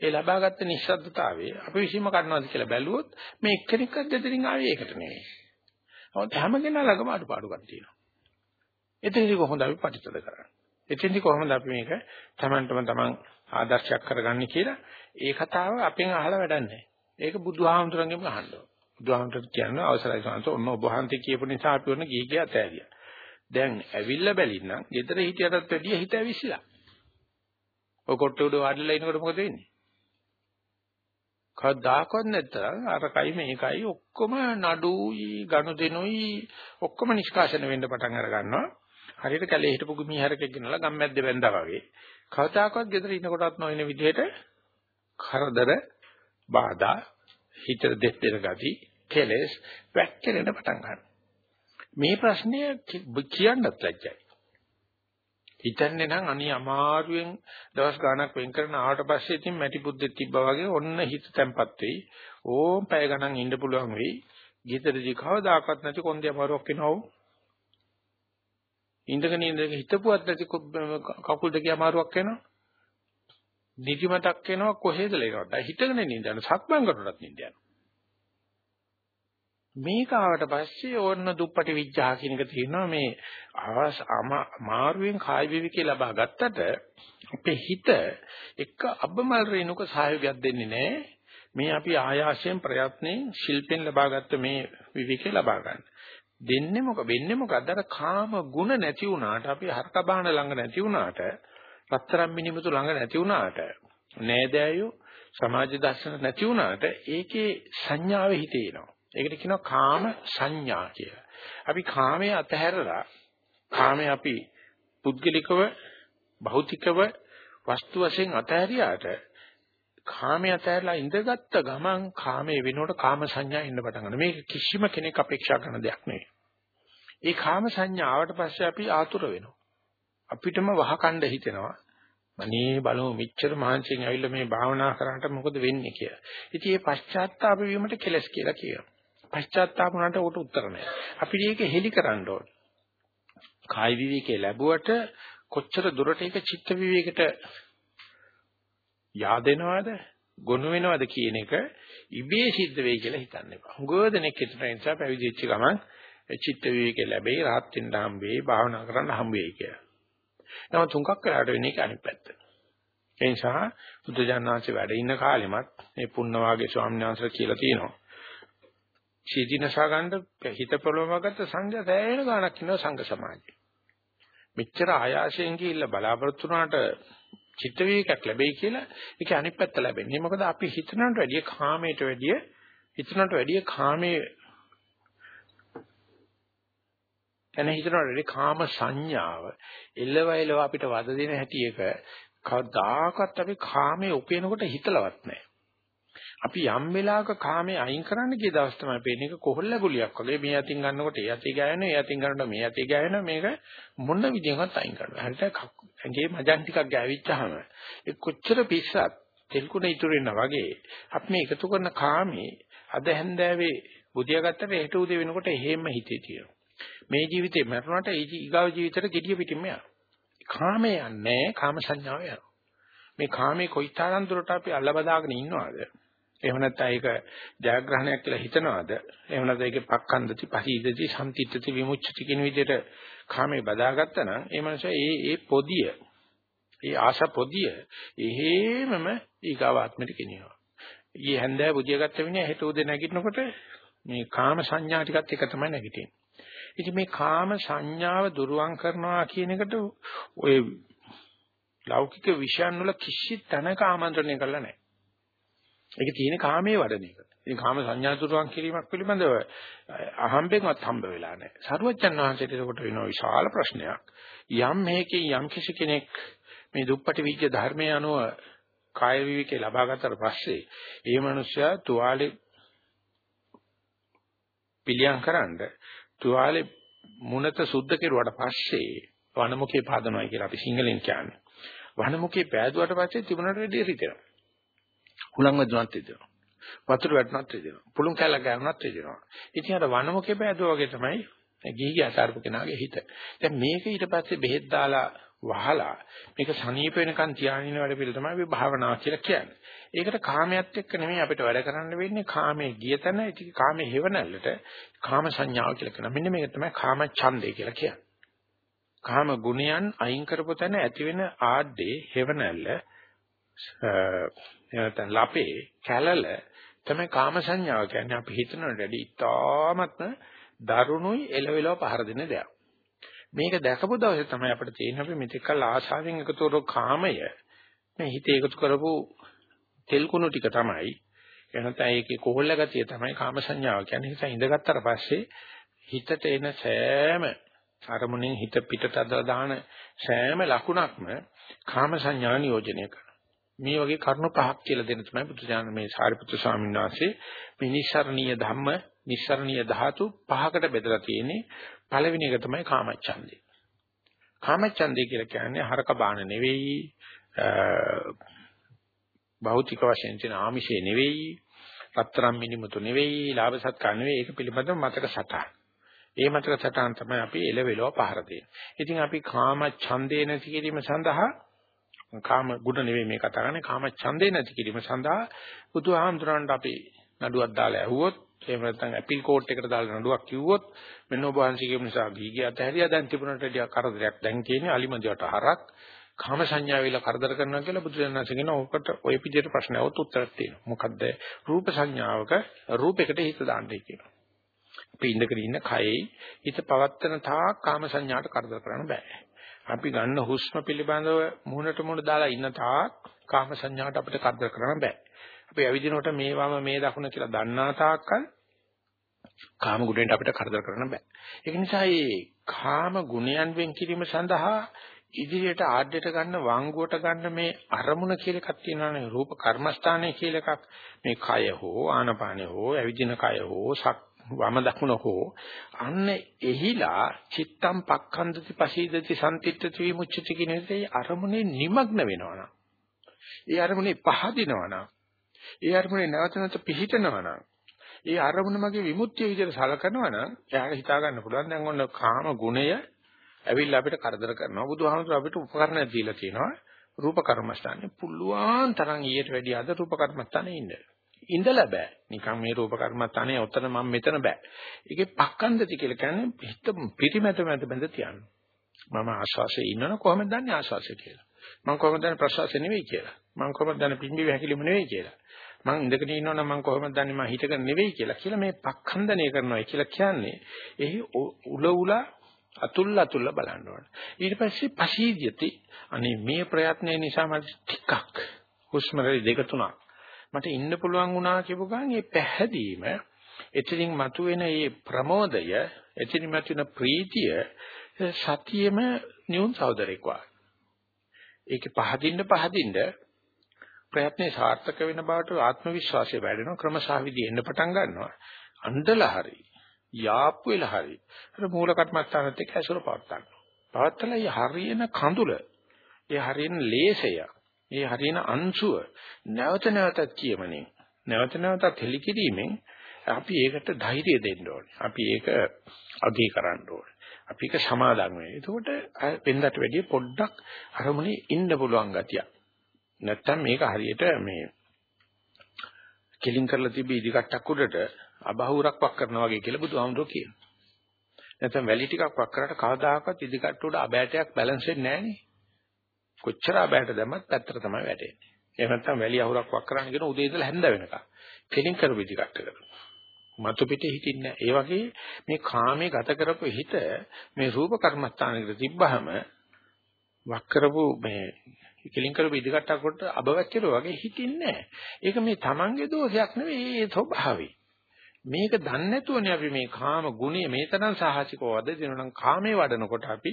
ඒ ලබාගත් නිශ්ශබ්දතාවයේ අපි විසීම කරනවාද කියලා බැලුවොත් මේ එක්කෙනෙක්වත් දෙතරින් ආවේ ඒකට නෙවෙයි. නමුත් හැම කෙනා ළඟම අඩුපාඩුකම් තියෙනවා. එතනදි කොහොමද අපි පරිත්‍යාග කරන්නේ? එතෙන්දි කොහොමද අපි මේක Tamanටම Taman ආදර්ශයක් කරගන්නේ කියලා ඒ කතාව අපෙන් අහලා වැඩක් නැහැ. ඒක බුදුහාමුදුරන්ගෙම අහන්න ඕන. බුදුහාමුදුරට කියන්නේ අවසරයි සාන්ත ඔන්න ඔබ වහන්සේ කියපු නිසා අපි ඔන්න ගිහි ගියා තෑරියා. දැන් ඇවිල්ලා බැලින්නම් ගෙදර හිටියටත් වැඩිය හිත ඇවිස්සලා. ඔය කොට්ට උඩ වාඩිලා ඉනකොට මොකද වෙන්නේ? කවදාකවත් නැත්තම් අරකයි මේකයි ඔක්කොම නඩුයි ගනුදෙනුයි ඔක්කොම නිෂ්කාශන වෙන්න පටන් අර ගන්නවා. හරියට කැලේ හිටපු ගුමිහරකෙක් ගෙනලා ගම්මැද්ද බැඳා වගේ. කවදාකවත් ගෙදර ඉනකොටත් නොවන විදිහට කරදර බාධා හිතට දෙත් දෙන ගති කෙලස් වැක්කිරෙන පටන් ගන්නවා. මේ ප්‍රශ්නය කියන්නත් ලැජ්ජයි. හිතන්නේ නම් අනි අමාරුවෙන් දවස් ගාණක් වෙන් කරන ආවට පස්සේ ඉතින් මැටි පුද්දෙක් තිබ්බා වගේ ඔන්න හිත තැම්පත් වෙයි. ඕම් පැය ගණන් ඉන්න පුළුවන් වෙයි. ගිතරදී කවදාකවත් නැති කොන්දේ අමාරුවක් එනවා. ඉඳගෙන ඉඳගෙන හිතපුවත් නැති කකුල් දෙකේ අමාරුවක් වෙනවා. නිදිමතක් වෙනවා කොහෙද ලේනවද? හිතගෙන නිඳ යන සක්මන් කරනවත් නිඳ යනවා. මේක ආවට පස්සේ ඕන්න දුප්පටි විඥා කියන එක තියෙනවා මේ මාරුවෙන් කාය විවිකේ ලබා ගත්තට අපේ හිත එක අබ්බමල් රේණුක සහයෝගයක් දෙන්නේ නැහැ. මේ අපි ආයාසයෙන් ප්‍රයත්නයෙන් ශිල්පෙන් ලබාගත්ත මේ විවිකේ ලබා ගන්න. දෙන්නේ මොක වෙන්නේ මොකද අර කාම ගුණ නැති වුණාට අපි හරක බාහන ළඟ නැති වුණාට රත්තරන් මිනිමුතු ළඟ නැති වුණාට නෑදෑයෝ සමාජ දර්ශන නැති වුණාට ඒකේ සංඥාවේ හිතේනවා. ඒකට කියනවා කාම සංඥා කියලා. අපි කාමයේ අතහැරලා කාමයේ අපි පුද්ගලිකව භෞතිකව වස්තු වශයෙන් අතහැරියාට කාමයේ අතහැරලා ඉඳගත්ත ගමන් කාමයේ වෙනකොට කාම සංඥා ඉන්න පටන් ගන්නවා. මේක කිසිම කෙනෙක් අපේක්ෂා කරන දෙයක් නෙවෙයි. ඒ කාම සංඥා ආවට පස්සේ අපි ආතුර වෙනවා. අපිටම වහකණ්ඩ හිතෙනවා. අනේ බලමු මෙච්චර මහන්සියෙන් ඇවිල්ලා මේ භාවනා කරාට මොකද වෙන්නේ කියලා. ඉතින් මේ පශ්චාත්තාප වීමට කෙලස් කියලා කියනවා. පශ්චාත්තාප වුණාට උට උත්තර නැහැ. අපි මේක හෙලි කරන්න ඕනේ. කායි විවේකේ ලැබුවට කොච්චර දුරට ඒක චිත්ත විවේකයට yaadෙනවද ගොනු වෙනවද කියන එක ඉබේ සිද්ධ වෙයි කියලා හිතන්න එපා. හුඟවදෙනෙක් හිතන නිසා පැවිදිච්ච ගමන් චිත්ත විවේකේ ලැබෙයි, රාත් වෙන්න හම්බෙයි, භාවනා කරන්න හම්බෙයි කියලා. නමුත් තුන්කක් කරාට වෙන්නේ අනිත් පැත්ත. ඒ නිසා බුදුජානනාංශේ වැඩ ඉන්න කාලෙමත් මේ පුන්නවාගේ ස්වාමීන් වහන්සේ කියලා තියෙනවා. සීදීනසා ගන්න හිත ප්‍රලෝමගත සංඝයා සෑහෙන ගාණක් ඉන්නවා සංඝ සමාජයේ. මෙච්චර ආයාසයෙන් ගිහිල්ලා බලාපොරොත්තු වුණාට චිත්ත විවේකයක් ලැබෙයි කියලා ඒක අනිත් පැත්ත ලැබෙන්නේ. මොකද අපි හිතනට වැඩිය කාමයට වැඩිය හිතනට වැඩිය කාමයේ එන හිතනට වැඩිය කාම සංඥාව එළවයිලව අපිට වද දෙන හැටි එක කවදාකවත් අපි කාමයේ උපේනකොට හිතලවත් නැහැ. අපි යම් වෙලාවක කාමයේ අයින් කරන්න ගිය දවස් තමයි පේන්නේ ඒක කොහොල්ල ගුලියක් වගේ මේ අතින් ගන්නකොට ඒ අතේ ගෑවෙන ඒ අතින් ගන්නකොට මේ අතේ ගෑවෙන මේක මොන විදිහකට අයින් කරනවා. හරියට ඇඟේ මජන් ටිකක් ගෑවිච්චාම ඒ කොච්චර පිස්සත් තෙල්කුණ ඉතුරු වෙනවා වගේ අපි මේ එකතු කරන කාමේ අද හැන්දෑවේ බුදියා ගත්තට හෙට උදේ වෙනකොට එහෙම හිතේ තියෙනවා. මේ ජීවිතේ මරුණාට ඒ ඊගාව ජීවිතේට gediya පිටින්ම යනවා. කාමේ යන්නේ කාම සංඥාව යනවා. මේ කාමේ කොයිතරම් දුරට අපි අල්ලබදාගෙන ඉන්නවද? එහෙම නැත්නම් ඒක ජයග්‍රහණයක් කියලා හිතනවාද? එහෙම නැත්නම් ඒකේ පක්ඛන්දති, පහීදති, සම්තිත්‍ත්‍ති, විමුච්ඡති කියන විදිහට කාමේ බදාගත්තා නම් ඒ මනුස්සයා ඒ ඒ පොදිය, ඒ ආශා පොදිය එහෙමම ඊගාවාත්මෙට ගෙනියනවා. ඊ හැන්දෑ බුදිය ගත්ත වෙන්නේ හෙට උදේ නැගිටිනකොට මේ කාම සංඥා ටිකත් එක තමයි නැගිටින්නේ. ඉතින් මේ කාම සංඥාව දුරුවන් කරනවා කියන එකට ඔය ලෞකික විෂයන් වල කිසි තැනක ආමන්ත්‍රණය කරලා නැහැ. ඒක තියෙන කාමයේ වඩන එක. ඉතින් කාම සංඥා දුරුවන් කිරීමක් පිළිබඳව අහම්බෙන්වත් හම්බ වෙලා නැහැ. සරුවච්චන් වහන්සේට ඒකට වෙන විශාල ප්‍රශ්නයක්. යම් මේකේ යම් කිසි කෙනෙක් මේ දුප්පටි විජ්ජ ධර්මයේ අනුව කාය විවිකේ ලබා ගත්තට පස්සේ ඒ මනුස්සයා තුවාලේ පිළියම් කරන්න තුවාලේ මුණත සුද්ධ කෙරුවට පස්සේ වනමුකේ පාදනවායි කියලා අපි සිංහලෙන් කියන්නේ. වනමුකේ පෑදුවට පස්සේ තිබුණට වැඩි රිදෙනවා. හුලං වැදුනත් රිදෙනවා. වතුර වැටුණත් රිදෙනවා. පුළුන් කැලක් ගෑවුණත් රිදෙනවා. ඉතින් අර වනමුකේ පෑදුවා වගේ තමයි ගිහි අසාරපු කෙනාගේ හිත. දැන් මේක ඊට පස්සේ බෙහෙත් දාලා වහලා මේක සනීප වෙනකන් තියාගෙන වැඩ පිළ තමයි අපි භාවනාව කියලා කියන්නේ. ඒකට කාමයට එක්ක නෙමෙයි අපිට වැඩ කරන්න වෙන්නේ කාමයේ ගිය තැන ඉතින් කාමයේ හේවණල්ලට කාම සංඥාව කියලා කියනවා. මෙන්න මේක තමයි කාම ඡන්දේ කියලා කියන්නේ. කාම ගුණයන් අයින් කරපු තැන ඇති වෙන ආඩේ හේවණල්ල නැත්නම් ලපේ කැලල තමයි කාම සංඥාව කියන්නේ අපි හිතනට වැඩි ඉතාමත්ම දරුණුයි එලවෙලව පහර දෙන දෙයක්. මේක දැකපු දවසේ තමයි අපිට තේරෙන්නේ අපි මෙතෙක්කල් ආශාවෙන් එකතු කරපු කාමය මේ හිතේ එකතු කරපු තෙල් කුණු ටික තමයි එනතයි ඒකේ කොහොල්ල ගතිය තමයි කාම සංඥාව කියන්නේ. ඒ නිසා ඉඳගත්තර පස්සේ හිතට එන සෑම අරමුණෙන් හිත පිටට දාන සෑම ලකුණක්ම කාම සංඥා නියෝජනය කරනවා. මේ වගේ කරුණු පහක් කියලා දෙන්න තමයි බුදුජානක මේ සාරිපුත්‍ර ස්වාමීන් වහන්සේ මේ නිස්සරණීය ධම්ම නිස්සරණීය ධාතු පහකට බෙදලා තියෙන්නේ පළවෙනි එක තමයි කාමච්ඡන්දේ කාමච්ඡන්දේ කියලා කියන්නේ හරක බාන නෙවෙයි භෞතික වශයෙන් තියෙන ආමිෂේ නෙවෙයි රත්තරන් මිනිමුතු නෙවෙයි ලාභ සත්කාර නෙවෙයි ඒක පිළිබඳව මතක සටහන් ඒ මතක සටහන් තමයි අපි එලවෙලව පහර දෙන්නේ. ඉතින් අපි කාම ඡන්දේ නැති කිරීම සඳහා කාම ගුණ නෙවෙයි මේ කතා කරන්නේ කාම ඡන්දේ නැති කිරීම සඳහා බුදුහාමුදුරන්ට අපි නඩුවක් දාලා ඇහුවොත් එහෙම නැත්නම් අපීල් කෝට් එකට දාලා නඩුවක් කිව්වොත් මෙන්න ඔබ වහන්සේගේ නිසා ගීගිය අතහැරියා දැන් තිබුණට ටික කරදරයක් දැන් තියෙන්නේ අලිමදියට හරක් කාම සංඥා වේලා කරදර කරනවා කියලා බුදුරජාණන් කියන ඕකට ඔය පිළිදෙට ප්‍රශ්නවලට උත්තරයක් තියෙනවා. මොකද්ද? රූප සංඥාවක රූපයකට හිත දාන්නයි කියනවා. අපි ඉඳගෙන ඉන්න කයෙහි හිත පවත්තන තාක් කාම සංඥාට කරදර කරන්න බෑ. අපි ගන්න හුස්ම පිළිබඳව මුහුණට මුහුණ දාලා ඉන්න තාක් කාම සංඥාට අපිට කරදර කරන්න බෑ. අපි ඇවිදිනකොට මේ වම මේ දකුණ කියලා දන්නා තාක්කල් කාම ගුණයට අපිට කරදර කරන්න බෑ. ඒක නිසා මේ කාම ගුණයන් වෙන් කිරීම සඳහා ඉදිරියට ආඩ්‍යයට ගන්න වංගුවට ගන්න මේ අරමුණ කියලා එකක් තියෙනවානේ රූප කර්මස්ථානය කියලා එකක් මේ කය හෝ ආනපානය හෝ ඇවිදින කය හෝ සක් වම දකුණ හෝ අන්න එහිලා චිත්තම් පක්ඛන්දති පසීදති සම්තිත්‍ත්‍ති විමුච්ඡති කියන දේ අරමුණේ নিমগ্ন වෙනවනම් ඒ අරමුණේ පහදිනවනම් ඒ අරමුණේ නැවත නැවත පිහිටනවනම් ඒ අරමුණ මගේ විමුක්තිය විදිහට සලකනවනම් එයාට හිතා ගන්න පුළුවන් දැන් ඔන්න කාම ගුණය ඇවිල්ලා අපිට කරදර කරනවා. බුදුහාමුදුර අපිට උපකරණ දීලා තියෙනවා. රූප කර්මස්ථානේ පුළුවන් තරම් ඊට වැඩිය අද රූප කර්මස්ථානේ ඉන්න. ඉඳලා බෑ. නිකන් මේ රූප කර්මස්ථානේ ඔතන මම මෙතන බෑ. ඒකේ පක්කන්දති කියලා කියන්නේ හිත පිටිමැත මැද බඳ තියන්න. මම ආශ්වාසයේ ඉන්නන කොහොමද දන්නේ ආශ්වාසය කියලා? මම කොහොමද දන්නේ ප්‍රශ්වාසය නෙවෙයි කියලා? මම කොහොමද දන්නේ පිම්බි වැකිලිම නෙවෙයි කියලා? මම ඉඳගෙන ඉන්නවනම් මම කොහොමද දන්නේ මම හිතගෙන නෙවෙයි කියලා කියලා මේ පක්ඛන්දනය කරනවා කියලා කියන්නේ එහි උල උලා අතුල්ල අතුල්ල බලන්න ඕන. ඊට පස්සේ පසීදියති අනේ මේ ප්‍රයත්නය නිසා මට ටිකක් හුස්ම දෙක තුනක් මට ඉන්න පුළුවන් වුණා කියපු ගමන් මේ පැහැදීම එතනින් මතුවෙන මේ ප්‍රමෝදය එතනින් මතුවෙන ප්‍රීතිය සතියෙම නියුන් සහෝදරෙක් වා. ඒකේ පහදින්න පහදින්න ප්‍රයත්නේ සාර්ථක වෙන බවට ආත්ම විශ්වාසය වැඩෙනවා ක්‍රමසහවිදි එන්න පටන් ගන්නවා. අන්දලා හරියි යාප්පු වෙලා හරි අර මූල කර්මස්ථානත් එක්ක ඇසුර පවත්තන්න. පවත්තලා ඒ හරියන කඳුල, ඒ හරියන ලේසය, ඒ හරියන අංශුව නැවත නැවතත් කියමනේ. නැවත නැවතත් හෙලිකිරීමෙන් අපි ඒකට ධෛර්යය දෙන්න ඕනේ. අපි ඒක අගය කරන්න ඕනේ. අපි ඒක සමාදන් වෙන්න. එතකොට වෙනදට වැඩිය පොඩ්ඩක් අරමුණේ ඉන්න පුළුවන් ගතිය. නැත්තම් මේක හරියට මේ කෙලින් කරලා තිබී ඉදිකට්ටක් උඩට අබහුරක් වක් කරනවා වගේ කියලා බුදුහාමුදුරුවෝ කියනවා. නැත්නම් වැලි ටිකක් වක් කරාට කවදාකවත් ඉදිකට්ට උඩ අබෑටයක් බැලන්ස් වෙන්නේ නැහනේ. කොච්චර අබෑට දැම්මත් පැත්තට තමයි වැටෙන්නේ. එහෙම නැත්නම් වැලි අහුරක් වක් කරන්න කියන උදේ ඉඳලා හැන්ද වෙනකම්. කෙලින් කරපු ඉදිකට්ට කරනවා. මතු පිටේ හිටින්නේ ඒ වගේ මේ කාමයේ ගත කරපු හිත මේ රූප කර්මස්ථානයකට තිබ්බහම වක් කරපු මේ කෙලින් කරපු ඉදිකට්ටක් කොට අබවැච්චරෝ වගේ හිටින්නේ නැහැ. ඒක මේ Tamange දෝෂයක් නෙවෙයි ඒ ස්වභාවය. මේක දන්නේ නැතුවනේ අපි මේ කාම ගුණය මේ තරම් සාහසිකව වද දෙනනම් කාමේ වඩනකොට අපි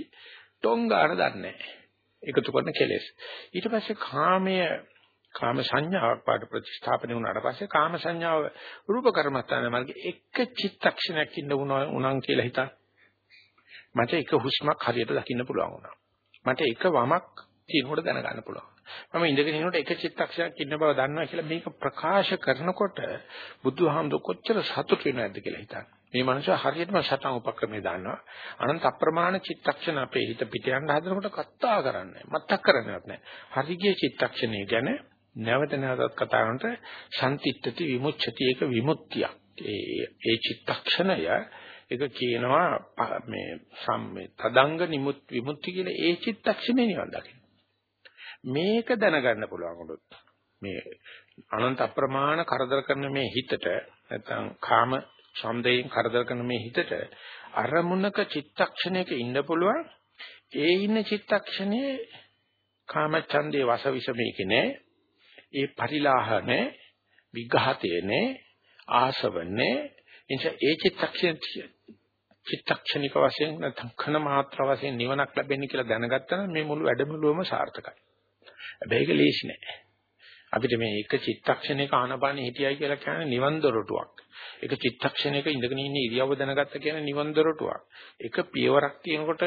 ටොංගාන දන්නේ නැහැ. එකතු කරන කෙලෙස්. ඊට පස්සේ කාමය කාම සංඥාවක් පාට ප්‍රතිස්ථාපනය වුණාට පස්සේ කාම සංඥාව රූප කර්මස්ථාන මාර්ගේ එක චිත්තක්ෂණයක් ඉන්න උනන් කියලා හිතා. මට එක හුස්මක් හරියට දකින්න පුළුවන් වුණා. මට එක වමක් තියෙනකොට දැනගන්න පුළුවන්. මම ඉඳගෙන ඉන්නකොට එක චිත්තක්ෂණයක් ඉන්න බව දන්නවා කියලා මේක ප්‍රකාශ කරනකොට බුදුහාමුදුර කොච්චර සතුට වෙනවද කියලා හිතන්න. මේ මනුස්සයා හරියටම සතන් උපක්‍රමයේ දන්නවා. අනන්ත අප්‍රමාණ චිත්තක්ෂණ අපේ හිත පිට යන්න හදනකොට කතා කරන්නේ මතක් කරන්නේවත් නැහැ. හරිගේ චිත්තක්ෂණය ගැන නැවත නැවතත් කතා කරනට සම්තිත්‍ත්‍ති විමුච්ඡති ඒක විමුක්තිය. ඒ ඒ චිත්තක්ෂණය ඒක කියනවා මේ සම්මේ තදංග නිමුත් විමුක්ති කියලා ඒ චිත්තක්ෂණේ නිවන් දකින්න. මේක දැනගන්න පුළුවන් උනොත් මේ අනන්ත අප්‍රමාණ කරදර කරන මේ හිතට නැත්නම් කාම ඡන්දයෙන් කරදර කරන මේ හිතට අරමුණක චිත්තක්ෂණයක ඉන්න පුළුවන්. ඒ ඉන්න චිත්තක්ෂණයේ කාම ඡන්දේ වසවිස මේකේ නෑ. ඒ පරිලාහ නෑ. විඝාතේ නෑ. ආසව නෑ. එනිසා ඒ චිත්තක්ෂණ චිත්තක්ෂණික වශයෙන් නැත්නම් කන මාත්‍ර වශයෙන් නිවනක් ලැබෙන්නේ කියලා දැනගත්තා නම් මේ මුළු වැඩමුළුවම සාර්ථකයි. හැබැයි ඒක ලේසි නෑ. අපිට මේ එක චිත්තක්ෂණයක ආනපානෙ හිටියයි කියලා කියන්නේ නිවන් දොරටුවක්. එක චිත්තක්ෂණයක ඉඳගෙන ඉන්න ඉරියව්ව දැනගත්ත කියන්නේ නිවන් දොරටුවක්. එක පියවරක් තියෙනකොට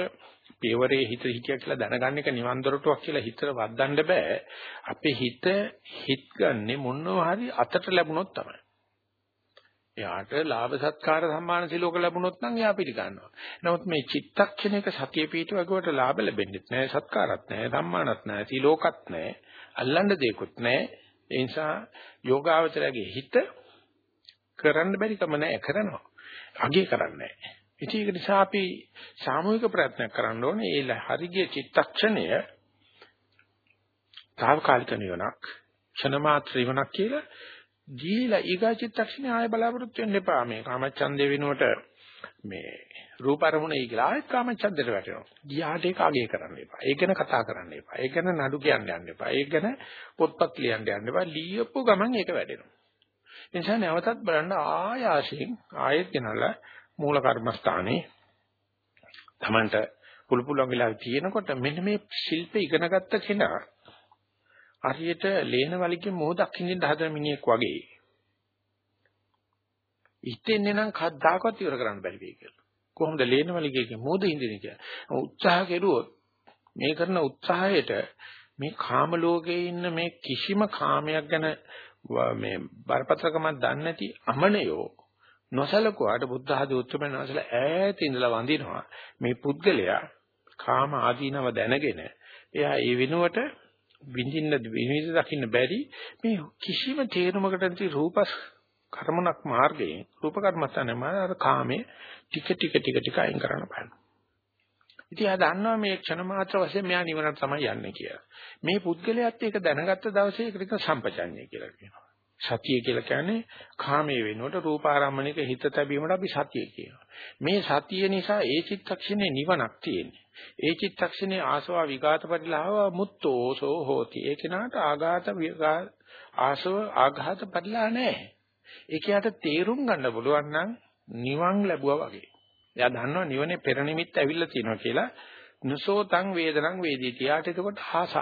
පියවරේ හිත හිටියා කියලා දැනගන්න එක නිවන් දොරටුවක් කියලා හිතට වද්දන්න බෑ. අපේ හිත හිත ගන්නෙ මොනවා හරි අතට ලැබුණොත් තමයි. එයාට ලාභ සත්කාර සම්මාන සිලෝක ලැබුණොත් නම් එයා පිළිගන්නවා. නමුත් මේ චිත්තක්ෂණයක සතිය පිටවගුවට ලාභ ලැබෙන්නේ නැහැ, සත්කාරත් නැහැ, සම්මානත් නැහැ, සිලෝකත් නැහැ, අල්ලන්න දෙයක්වත් නැහැ. ඒ නිසා යෝගාවචරයේ හිත කරන්න බැරි කම නැහැ කරනවා. අගේ කරන්නේ නැහැ. ඉතින් ඒක නිසා අපි සාමූහික ප්‍රයත්නයක් කරන්න ඕනේ. ඒ හරිය චිත්තක්ෂණය తాවකාලික නිවනක්, ක්ෂණ මාත්‍ර නිවනක් කියලා ගිහිලා ඊගා චිත්තක්ෂණේ ආය බලාපොරොත්තු වෙන්න එපා. මේ කාමච්ඡන්දේ වෙනුවට මේ රූප අරමුණේ කියලා ආයෙත් කාමච්ඡන්දේට වැටෙනවා. ගියාට ඒක අගය කරන්න එපා. ඒක ගැන කතා කරන්න එපා. ඒක ගැන නඩු කියන්න යන්න එපා. ඒක ගැන පොත්පත් ලියන්න යන්න එපා. ලියපු ගමන් ඒක වැඩෙනවා. ඒ නිසා නැවතත් බලන්න ආයාසයෙන් ආයෙත් ගෙනල්ලා මූල කර්මස්ථානේ Tamanට පුළු පුළුවන් වෙලා තියෙනකොට මෙන්න මේ ශිල්ප ඉගෙනගත්ත කෙනා හරියට ලේන වලිගේ මොහොතක් හින්දින්න හදන මිනිහෙක් වගේ. ඉතින්නේ නම් කද්දාකවත් ඉවර කරන්න බැරි වෙයි කියලා. කොහොමද ලේන වලිගේ මොහොත හින්දින්නේ කියලා. උත්සාහ කෙරුවොත් මේ කරන උත්සාහයට මේ කාම ලෝකයේ ඉන්න මේ කිසිම කාමයක් ගැන මේ බරපතලකමක් දන්නේ නැති අමනයෝ නොසලකුවාට බුද්ධ ආදී උත්තරමන වහන්සේලා ඈත ඉඳලා වඳිනවා මේ පුද්ගලයා කාම ආදීනව දැනගෙන එයා ඒ වෙනුවට විඳින්න විනිවිද දකින්න බැරි මේ කිසිම තේරුමකට නැති රූපස් කර්මණක් මාර්ගයෙන් රූප කර්මස්ථානේ මාර කාමේ ටික ටික ටික ටික අයින් කරන්න බෑ. ඉතින් ආ දන්නවා මේ ක්ෂණ මාත්‍ර වශයෙන් මෙයා නිවනට තමයි යන්නේ කියලා. මේ පුද්ගලයාත් ඒක දැනගත්ත දවසේ ඒකට සම්පජඤ්ඤය කියලා කියනවා. සතිය කියලා කියන්නේ කාමයේ වෙනුවට රූපාරම්මණයක හිත තැබීමට අපි සතිය කියනවා. මේ සතිය නිසා ඒ චිත්තක්ෂණේ නිවනක් තියෙන්නේ. ඒ චිත්තක්ෂණේ ආසවා විඝාත පරිලාව මුත්තෝසෝ හෝති. ඒ කෙනාට ආඝාත ආසව ආඝාත පරිලා නැහැ. ඒකයට තේරුම් ගන්න පුළුවන් නම් නිවන් ලැබුවා වගේ. එයා දන්නවා නිවනේ පෙර නිමිත්ත ඇවිල්ලා තියෙනවා කියලා. නසෝතං වේදනං වේදිතිය. යාට එතකොට ආසහ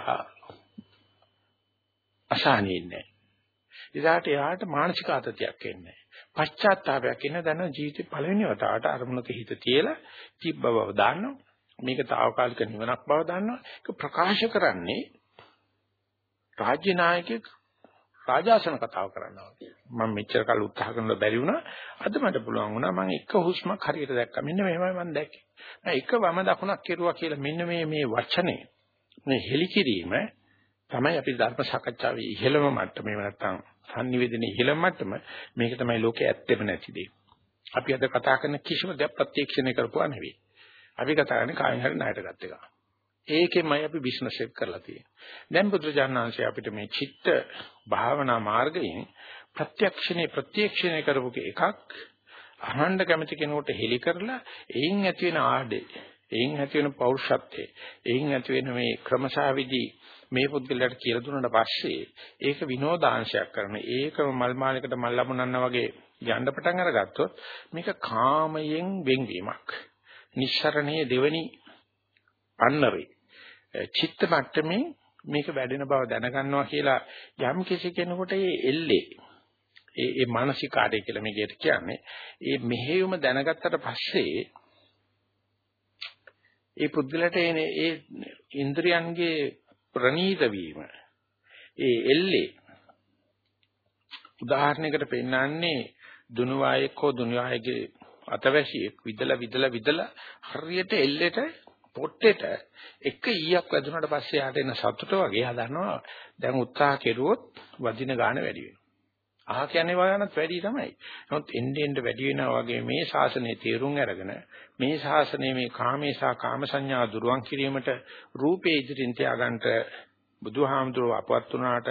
අසහනෙන්නේ ඉතාලට එයාට මානසික ආතතියක් එන්නේ පශ්චාත්තාවයක් එන දැන ජීවිතේ පළවෙනි වතාවට අරමුණක හිත තියලා තිබ්බ බව දන්නවා මේක తాවකාලික නිවනක් බව දන්නවා ඒක ප්‍රකාශ කරන්නේ රාජ්‍ය නායකයෙක් රාජාසන කතාව කරනවා මම මෙච්චර කල් උත්සාහ කරනකොට බැරි වුණා අද මට පුළුවන් වුණා මම එක හුස්මක් හරියට දැක්කා මෙන්න මෙහෙමයි මම දැක්කේ මම එක වම දකුණක් කෙරුවා කියලා මෙන්න මේ මේ වචනේ මේ හෙලිකිරීම තමයි අපි ධර්ම සාකච්ඡාවේ ඉහළම මට්ටමේ නැත්තම් sannivedana ඉහළම මට්ටම මේක තමයි ලෝකයේ ඇත්තෙම නැති දේ. අපි අද කතා කරන කිසිම දෙයක් ප්‍රත්‍යක්ෂණය කරපුවා නෙවෙයි. අපි කතා කරන්නේ කායින් හරි ණයට ගත්ත එක. ඒකෙමයි අපි බිස්නස් එක කරලා තියෙන්නේ. දැන් බුදුරජාණන්සේ අපිට මේ චිත්ත භාවනා මාර්ගයෙන් ප්‍රත්‍යක්ෂණේ ප්‍රත්‍යක්ෂණය කරපු එකක් අහන්න කැමති කෙනෙකුට හෙලි කරලා එයින් ඇති වෙන ආඩේ එයින් ඇති වෙන පෞරුෂත්වයේ එයින් ඇති වෙන මේ ක්‍රමසාවිදි මේ පුද්ගලයාට කියලා දුන්නාට පස්සේ ඒක විනෝදාංශයක් කරන ඒකම මල් මාලයකට මල් ලැබුණා වගේ යන්න පටන් අරගත්තොත් මේක කාමයෙන් වෙන්වීමක් නිස්සරණයේ දෙවනි අන්නරේ චිත්ත මට්ටමේ මේක වැඩෙන බව දැනගන්නවා කියලා යම් කිසි කෙනෙකුට ඒ එල්ලේ ඒ ඒ මානසිකාරය කියලා මේකට කියන්නේ ඒ මෙහෙයුම දැනගත්තට පස්සේ ඒ පුද්ගලට එනේ ඒ ඉන්ද්‍රියන්ගේ ප්‍රනීත වීම ඒ එල්ලේ උදාහරණයකට පෙන්නන්නේ දුනුවායෙක් හෝ දුනුවායගේ අතවැසියෙක් විදලා විදලා විදලා හරියට එල්ලෙට පොට්ටෙට එක ඊයක් වැදුනට පස්සේ යාට එන සතුට වගේ හදනවා දැන් උත්සාහ කෙරුවොත් වදින ගාණ වැඩි වෙනවා. අහ කියන්නේ වගනත් වැඩි තමයි. නමුත් එන්නේ එන්නේ වැඩි වෙනවා වගේ මේ ශාසනයේ තීරුම් අරගෙන මේ ශාසනයේ මේ කාමේසා කාම සංඥා දුරුවන් කිරීමට රූපේ ඉදිරින් තියාගන්නට බුදුහාමුදුරුව අපවත් වුණාට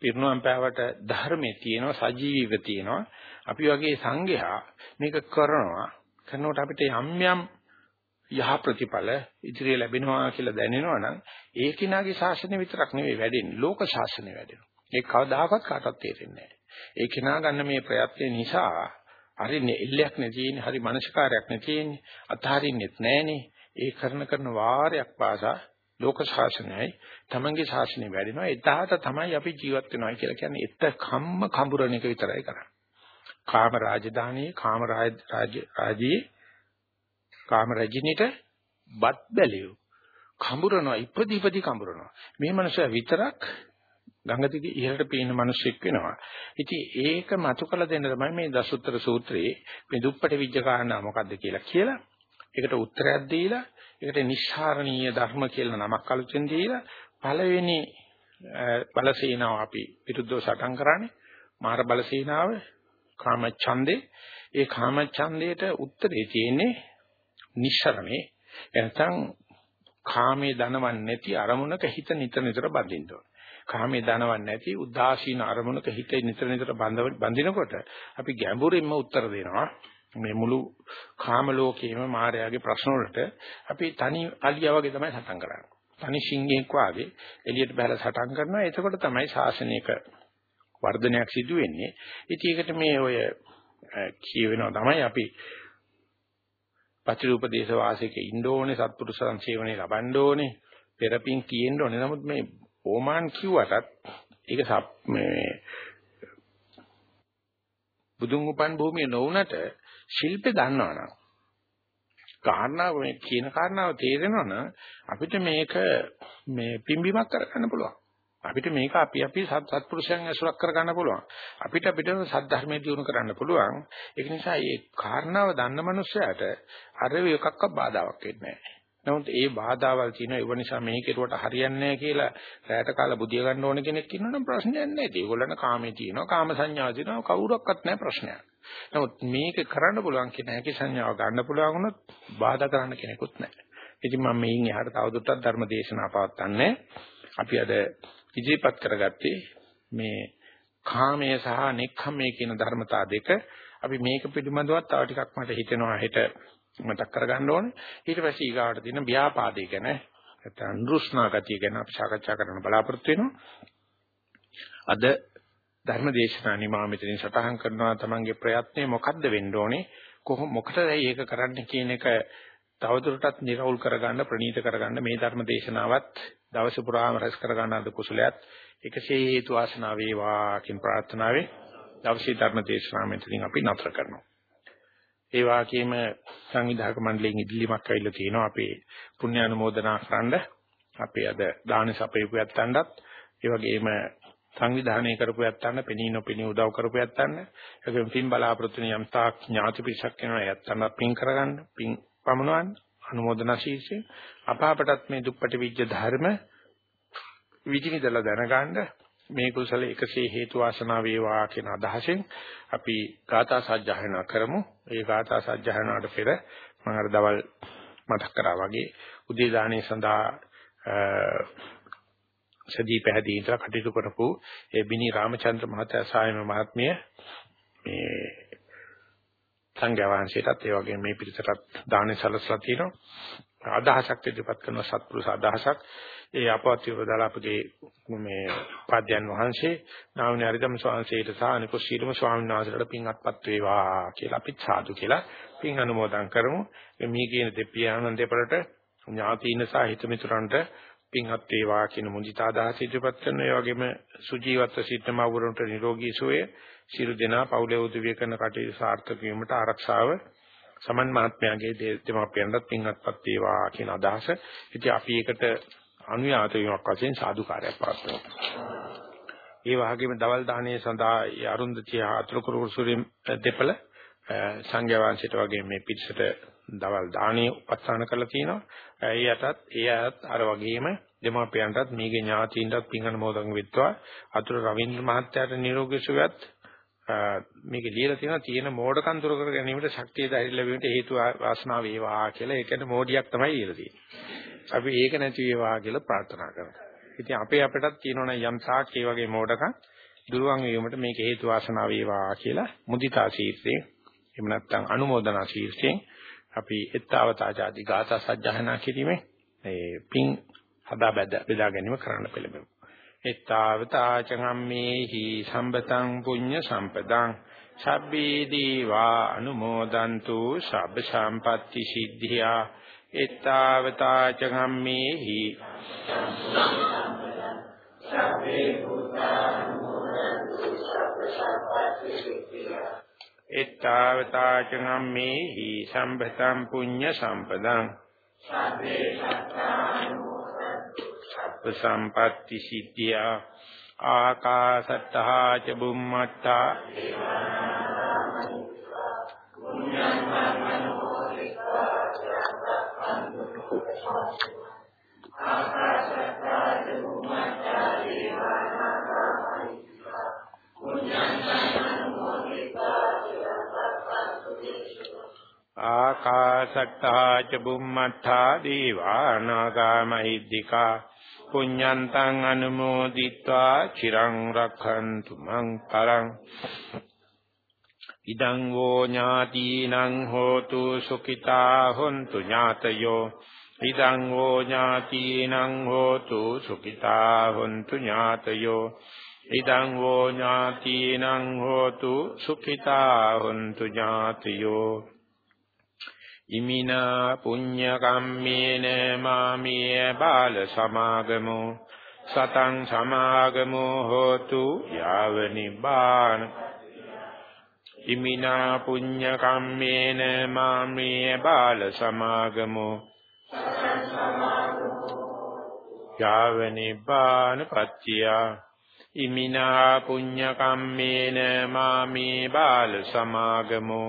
පිරිනුවම් පෑවට ධර්මයේ තියෙනවා සජීවීව තියෙනවා අපි වගේ සංඝයා මේක කරනවා කරනකොට අපිට යම් යම් යහ ප්‍රතිඵල ඉදිරිය ලැබෙනවා කියලා දැනෙනවා නම් ඒ කිනාගේ ශාසනය විතරක් නෙවෙයි වැඩෙන්නේ. ලෝක ශාසනය වැඩෙනවා. ඒක කවදාකවත් කාටවත් තේරෙන්නේ නැහැ. ඒ කිනා ගන්න මේ ප්‍රයත්න නිසා හරි එල්ලයක් නැතිනේ හරි මනසකාරයක් නැතිනේ අතහරින්නෙත් නැහනේ. ඒ කරන කරන වාරයක් පාසා ලෝක ශාසනයයි තමන්ගේ ශාසනය වැඩිනවා. එදාට තමයි අපි ජීවත් වෙනවා කියලා කියන්නේ එත කම්ම කඹරණ එක විතරයි කරන්නේ. කාම රාජධානියේ කාම රාජ රාජී කාම රජිනිට බත් බැලියු කඹරනවා ඉපදි ඉපදි කඹරනවා මේ මනුස්සයා විතරක් ගංගා දිගේ ඉහළට පීන මිනිස්සෙක් වෙනවා. ඉතින් ඒක මතු කළ දෙන්න තමයි මේ දසුත්තර සූත්‍රයේ මේ දුප්පටි විජ්ජ කාරණා මොකද්ද කියලා කියලා. ඒකට උත්තරයක් දීලා ඒකට නිස්සාරණීය ධර්ම කියලා නමක් අලුතෙන් දීලා පළවෙනි බලසීනාව අපි විරුද්ධව සටන් කරන්නේ මාර බලසීනාව කාම ඡන්දේ ඒ කාම ඡන්දයට උත්තරේ තියෙන්නේ නිස්සරණේ එනතන් කාමයේ දනවන්නේ නැති අරමුණක හිත නිතර නිතර බඳින්න ඕන. කාමයේ දනවන්නේ නැති උදාසීන අරමුණක හිත නිතර නිතර බඳිනකොට අපි ගැඹුරින්ම උත්තර දෙනවා. මේ මුළු කාම ලෝකයේම මායාවේ ප්‍රශ්න වලට අපි තනි අලියා වගේ තමයි සටන් කරන්නේ. තනි සිංහෙක් වාගේ එළියට බහලා සටන් කරනවා. එතකොට තමයි ශාසනයක වර්ධනයක් සිදු වෙන්නේ. ඉතින් ඒකට මේ ඔය කියවෙනවා තමයි අපි පතිරූපදේශ වාසයක ඉන්න ඕනේ සත්පුරුෂ සංසේවණේ ලබන්න ඕනේ පෙරපින් තියෙන්න ඕනේ. නමුත් මේ ඕමාන් කිව්වටත් ඒක මේ බුදුන් උපන් භූමිය නොවුනට ශිල්පේ දන්නවනම් කාරණාව මේ කියන කාරණාව තේරෙනවනම් අපිට මේක මේ පිම්බීමක් කරගන්න පුළුවන්. අපිට මේක අපි අපි සත්පුරුෂයන් ඇසුරක් කරගන්න පුළුවන්. අපිට අපිට සද්ධර්මයේ දියුණු කරන්න පුළුවන්. ඒක නිසා මේ කාරණාව දන්න මනුස්සයාට අර එකක්වත් බාධාවක් වෙන්නේ නැහැ. නමුත් ඒ බාධාවල් තියෙනවා ඒව නිසා මේ කෙරුවට හරියන්නේ නැහැ කියලා රැයට කාලා බුදිය ගන්න ඕන කෙනෙක් ඉන්නවනම් ප්‍රශ්නයක් නැහැ. ඒගොල්ලන්ට කාමේ තියෙනවා, කාම සංඥාව තියෙනවා, කවුරක්වත් නැහැ ප්‍රශ්නයක්. නමුත් මේක කරන්න පුළුවන් කියන හැකි සංඥාව ගන්න පුළුවන් වුණොත් බාධා කරන්න කෙනෙකුත් නැහැ. ඉතින් මම මේන් එහාට තවදුරටත් ධර්ම දේශනා පවත්වන්නේ. අපි අද ඉදිරිපත් කරගත්තේ මේ කාමය සහ නෙක්ඛම්මය කියන ධර්මතා දෙක. අපි මේක පිළිබඳව තව ටිකක් මට හිතෙනවා හෙට මතක් කරගන්න ඕනේ. ඊට පස්සේ ඊගාවට තියෙන ව්‍යාපාදේ ගැන නැත්නම් නුරුස්නා ගතිය ගැන අපි සාකච්ඡා කරන්න බලාපොරොත්තු වෙනවා. අද ධර්මදේශනා නිමා මෙතනින් සටහන් කරනවා තමන්ගේ ප්‍රයත්නේ මොකද්ද වෙන්න ඕනේ? කොහොම මොකටද ඒක කරන්න කියන එක තවදුරටත් නිරවුල් කරගන්න ප්‍රණීත කරගන්න මේ ධර්ම දේශනාවත් දවස පුරාම රැස් කරගන්න අද කුසලයක් එකසේ හේතු ආසනාව වේවා කියන ප්‍රාර්ථනාවෙන් දවසේ ධර්ම දේශනාව මෙතනින් අපි නතර කරනවා. ඒ වාකීම සංවිධායක මණ්ඩලයෙන් ඉදිරිමක් ඇවිල්ලා තියෙනවා අපේ පුණ්‍ය අනුමෝදනා කරන්න අපේ අද දාන සපයපු යත්තන්ටත් ඒ වගේම සංවිධානය කරපු යත්තන්න පෙනී නොපෙනී උදව් කරපු යත්තන්න ඒකෙන් පින් බලාපොරොත්තු වෙන යම් තාක් ඥාති පිරිසක් වෙනවා යත්තන්න පින් කරගන්න පින් පමනවන්න අනුමೋದනා ශීර්ෂයෙන් අපාපටත් මේ දුප්පටි විජ්ජ ධර්ම විචිනිදලා දැනගන්න මේ කුසල එකසේ හේතු වාසනා වේවා කියන අදහසෙන් අපි ගාථා සජ්ජායනා කරමු. ඒ ගාථා සජ්ජායනාවට පෙර මම අර දවල් මතක් කරා වගේ උදේ දාණය සඳහා සදී පැහැදී ඉඳලා කටයුතු කරපු ඒ බිනි රාමචන්ද්‍ර මහතා සායම මහත්මිය මේ සංඝයා වහන්සේටත් ඒ වගේම මේ පිරිසටත් දානේ සලස්ලා තියෙනවා. අදහසක් ඉදිරිපත් කරන සත්පුරුෂ අදහසක් ඒ අපවත් විවදාලා අපගේ මේ පාද්‍යයන් වහන්සේ නාවනේ හරිදම ස්වාමීන්සේට සහ අනිකුත් සීලම ස්වාමීන් වහන්සේලාට පින් අත්පත් වේවා කියලා අපි සාදු කියලා පින් අනුමෝදන් කරමු. මේ කියන දෙපියාණන් දෙපළට ඥාතීන සහ හිතමිතුරන්ට පින් අත් වේවා කියන මුදිතා අදහස ඉදිරිපත් කරන ඒ වගේම සුජීවත්ව සිටම වරුන්ට නිරෝගී සුවය සියලු දෙනා පවුලේ උදවිය කරන කටයුතු සාර්ථක වීමට ආරක්ෂාව සමන් මහත්මයාගේ දෙමාපියන්ටත් පින්වත්පත් වේවා කියන අදහස. ඉතින් අපි ඒකට අනුයාත වීමක් වශයෙන් සාදුකාරයක් පවත්වනවා. ඒ වගේම දවල් දාහනේ සඳහා අරුන්දතිය අතුරු කුරුසුරින් දෙපළ සංඝයා වහන්සේට වගේ මේ පිටසට දවල් දාහනේ උපස්ථාන කරලා තියෙනවා. ඒ යටත් ඒ අයත් අර වගේම දෙමාපියන්ටත් මේගේ ඥාතීන්ටත් පින් අනුමෝදන් වෙත්වා. අතුරු රවින්ද්‍ර මහත්තයාට නිරෝගී සුවයත් මේක ලියලා තියෙනවා තියෙන මෝඩකම් දුරු කර ගැනීමට ශක්තිය ධෛර්ය ලැබීමට හේතු වාසනාව වේවා කියලා ඒකට මෝඩියක් තමයි ලියලා තියෙන්නේ. අපි ඒක නැති වේවා කියලා ප්‍රාර්ථනා කරනවා. ඉතින් අපේ අපටත් තියෙනවා යම් සාක් ඒ වගේ මෝඩකම් දුරුවන් වීමට මේක හේතු වාසනාව වේවා කියලා මුදිතා ශීර්ෂයෙන් එහෙම නැත්නම් අනුමೋದනා ශීර්ෂයෙන් අපි ettavataජාති ගාථා සජ්ජහනා කිරීමේ ඒ පින් හදා බෙදා ගැනීම කරන්න පෙළඹෙමු. එත්තාවතාචගම්මේහි සම්පතං පුඤ්ඤ සම්පදං සබ්බේ දීවා අනුමෝදන්තු සබ්බ සම්පatti සිද්ධියා එත්තාවතාචගම්මේහි සබ්බේ භූතානුමෝදන්තු සබ්බ සම්පatti සිද්ධියා එත්තාවතාචගම්මේහි සම්පතං පුඤ්ඤ සම්පදං සබ්බේ සත්තානුමෝදන්තු සම්පatti සිද්ධියා ආකාසත්තා ච බුම්මත්තා. ආකාශට්ටා ච බුම්මත්තා දීවානාගා මහිද්దికා පුඤ්ඤන්තං අනුමෝදිත්වා චිරං රක්ඛන්තු මං කරං ඉදං වෝ ඥාතිනං හෝතු සුඛිතා හොන්තු ඥාතයෝ ඉදං වෝ ඥාතිනං හෝතු සුඛිතා හොන්තු ඥාතයෝ ඉදං වෝ ඥාතිනං හෝතු සුඛිතා හොන්තු ඥාතයෝ ඉමිනා පුඤ්ඤ කම්මේන මාමිය බාල සමාගමෝ සතං සමාගමෝ හෝතු යාව නිබ්බාන ඉමිනා පුඤ්ඤ කම්මේන මාමිය බාල සමාගමෝ සතං සමාගමෝ යාව නිබ්බාන පත්‍තියා ඉමිනා පුඤ්ඤ කම්මේන මාමේ බාල සමාගමෝ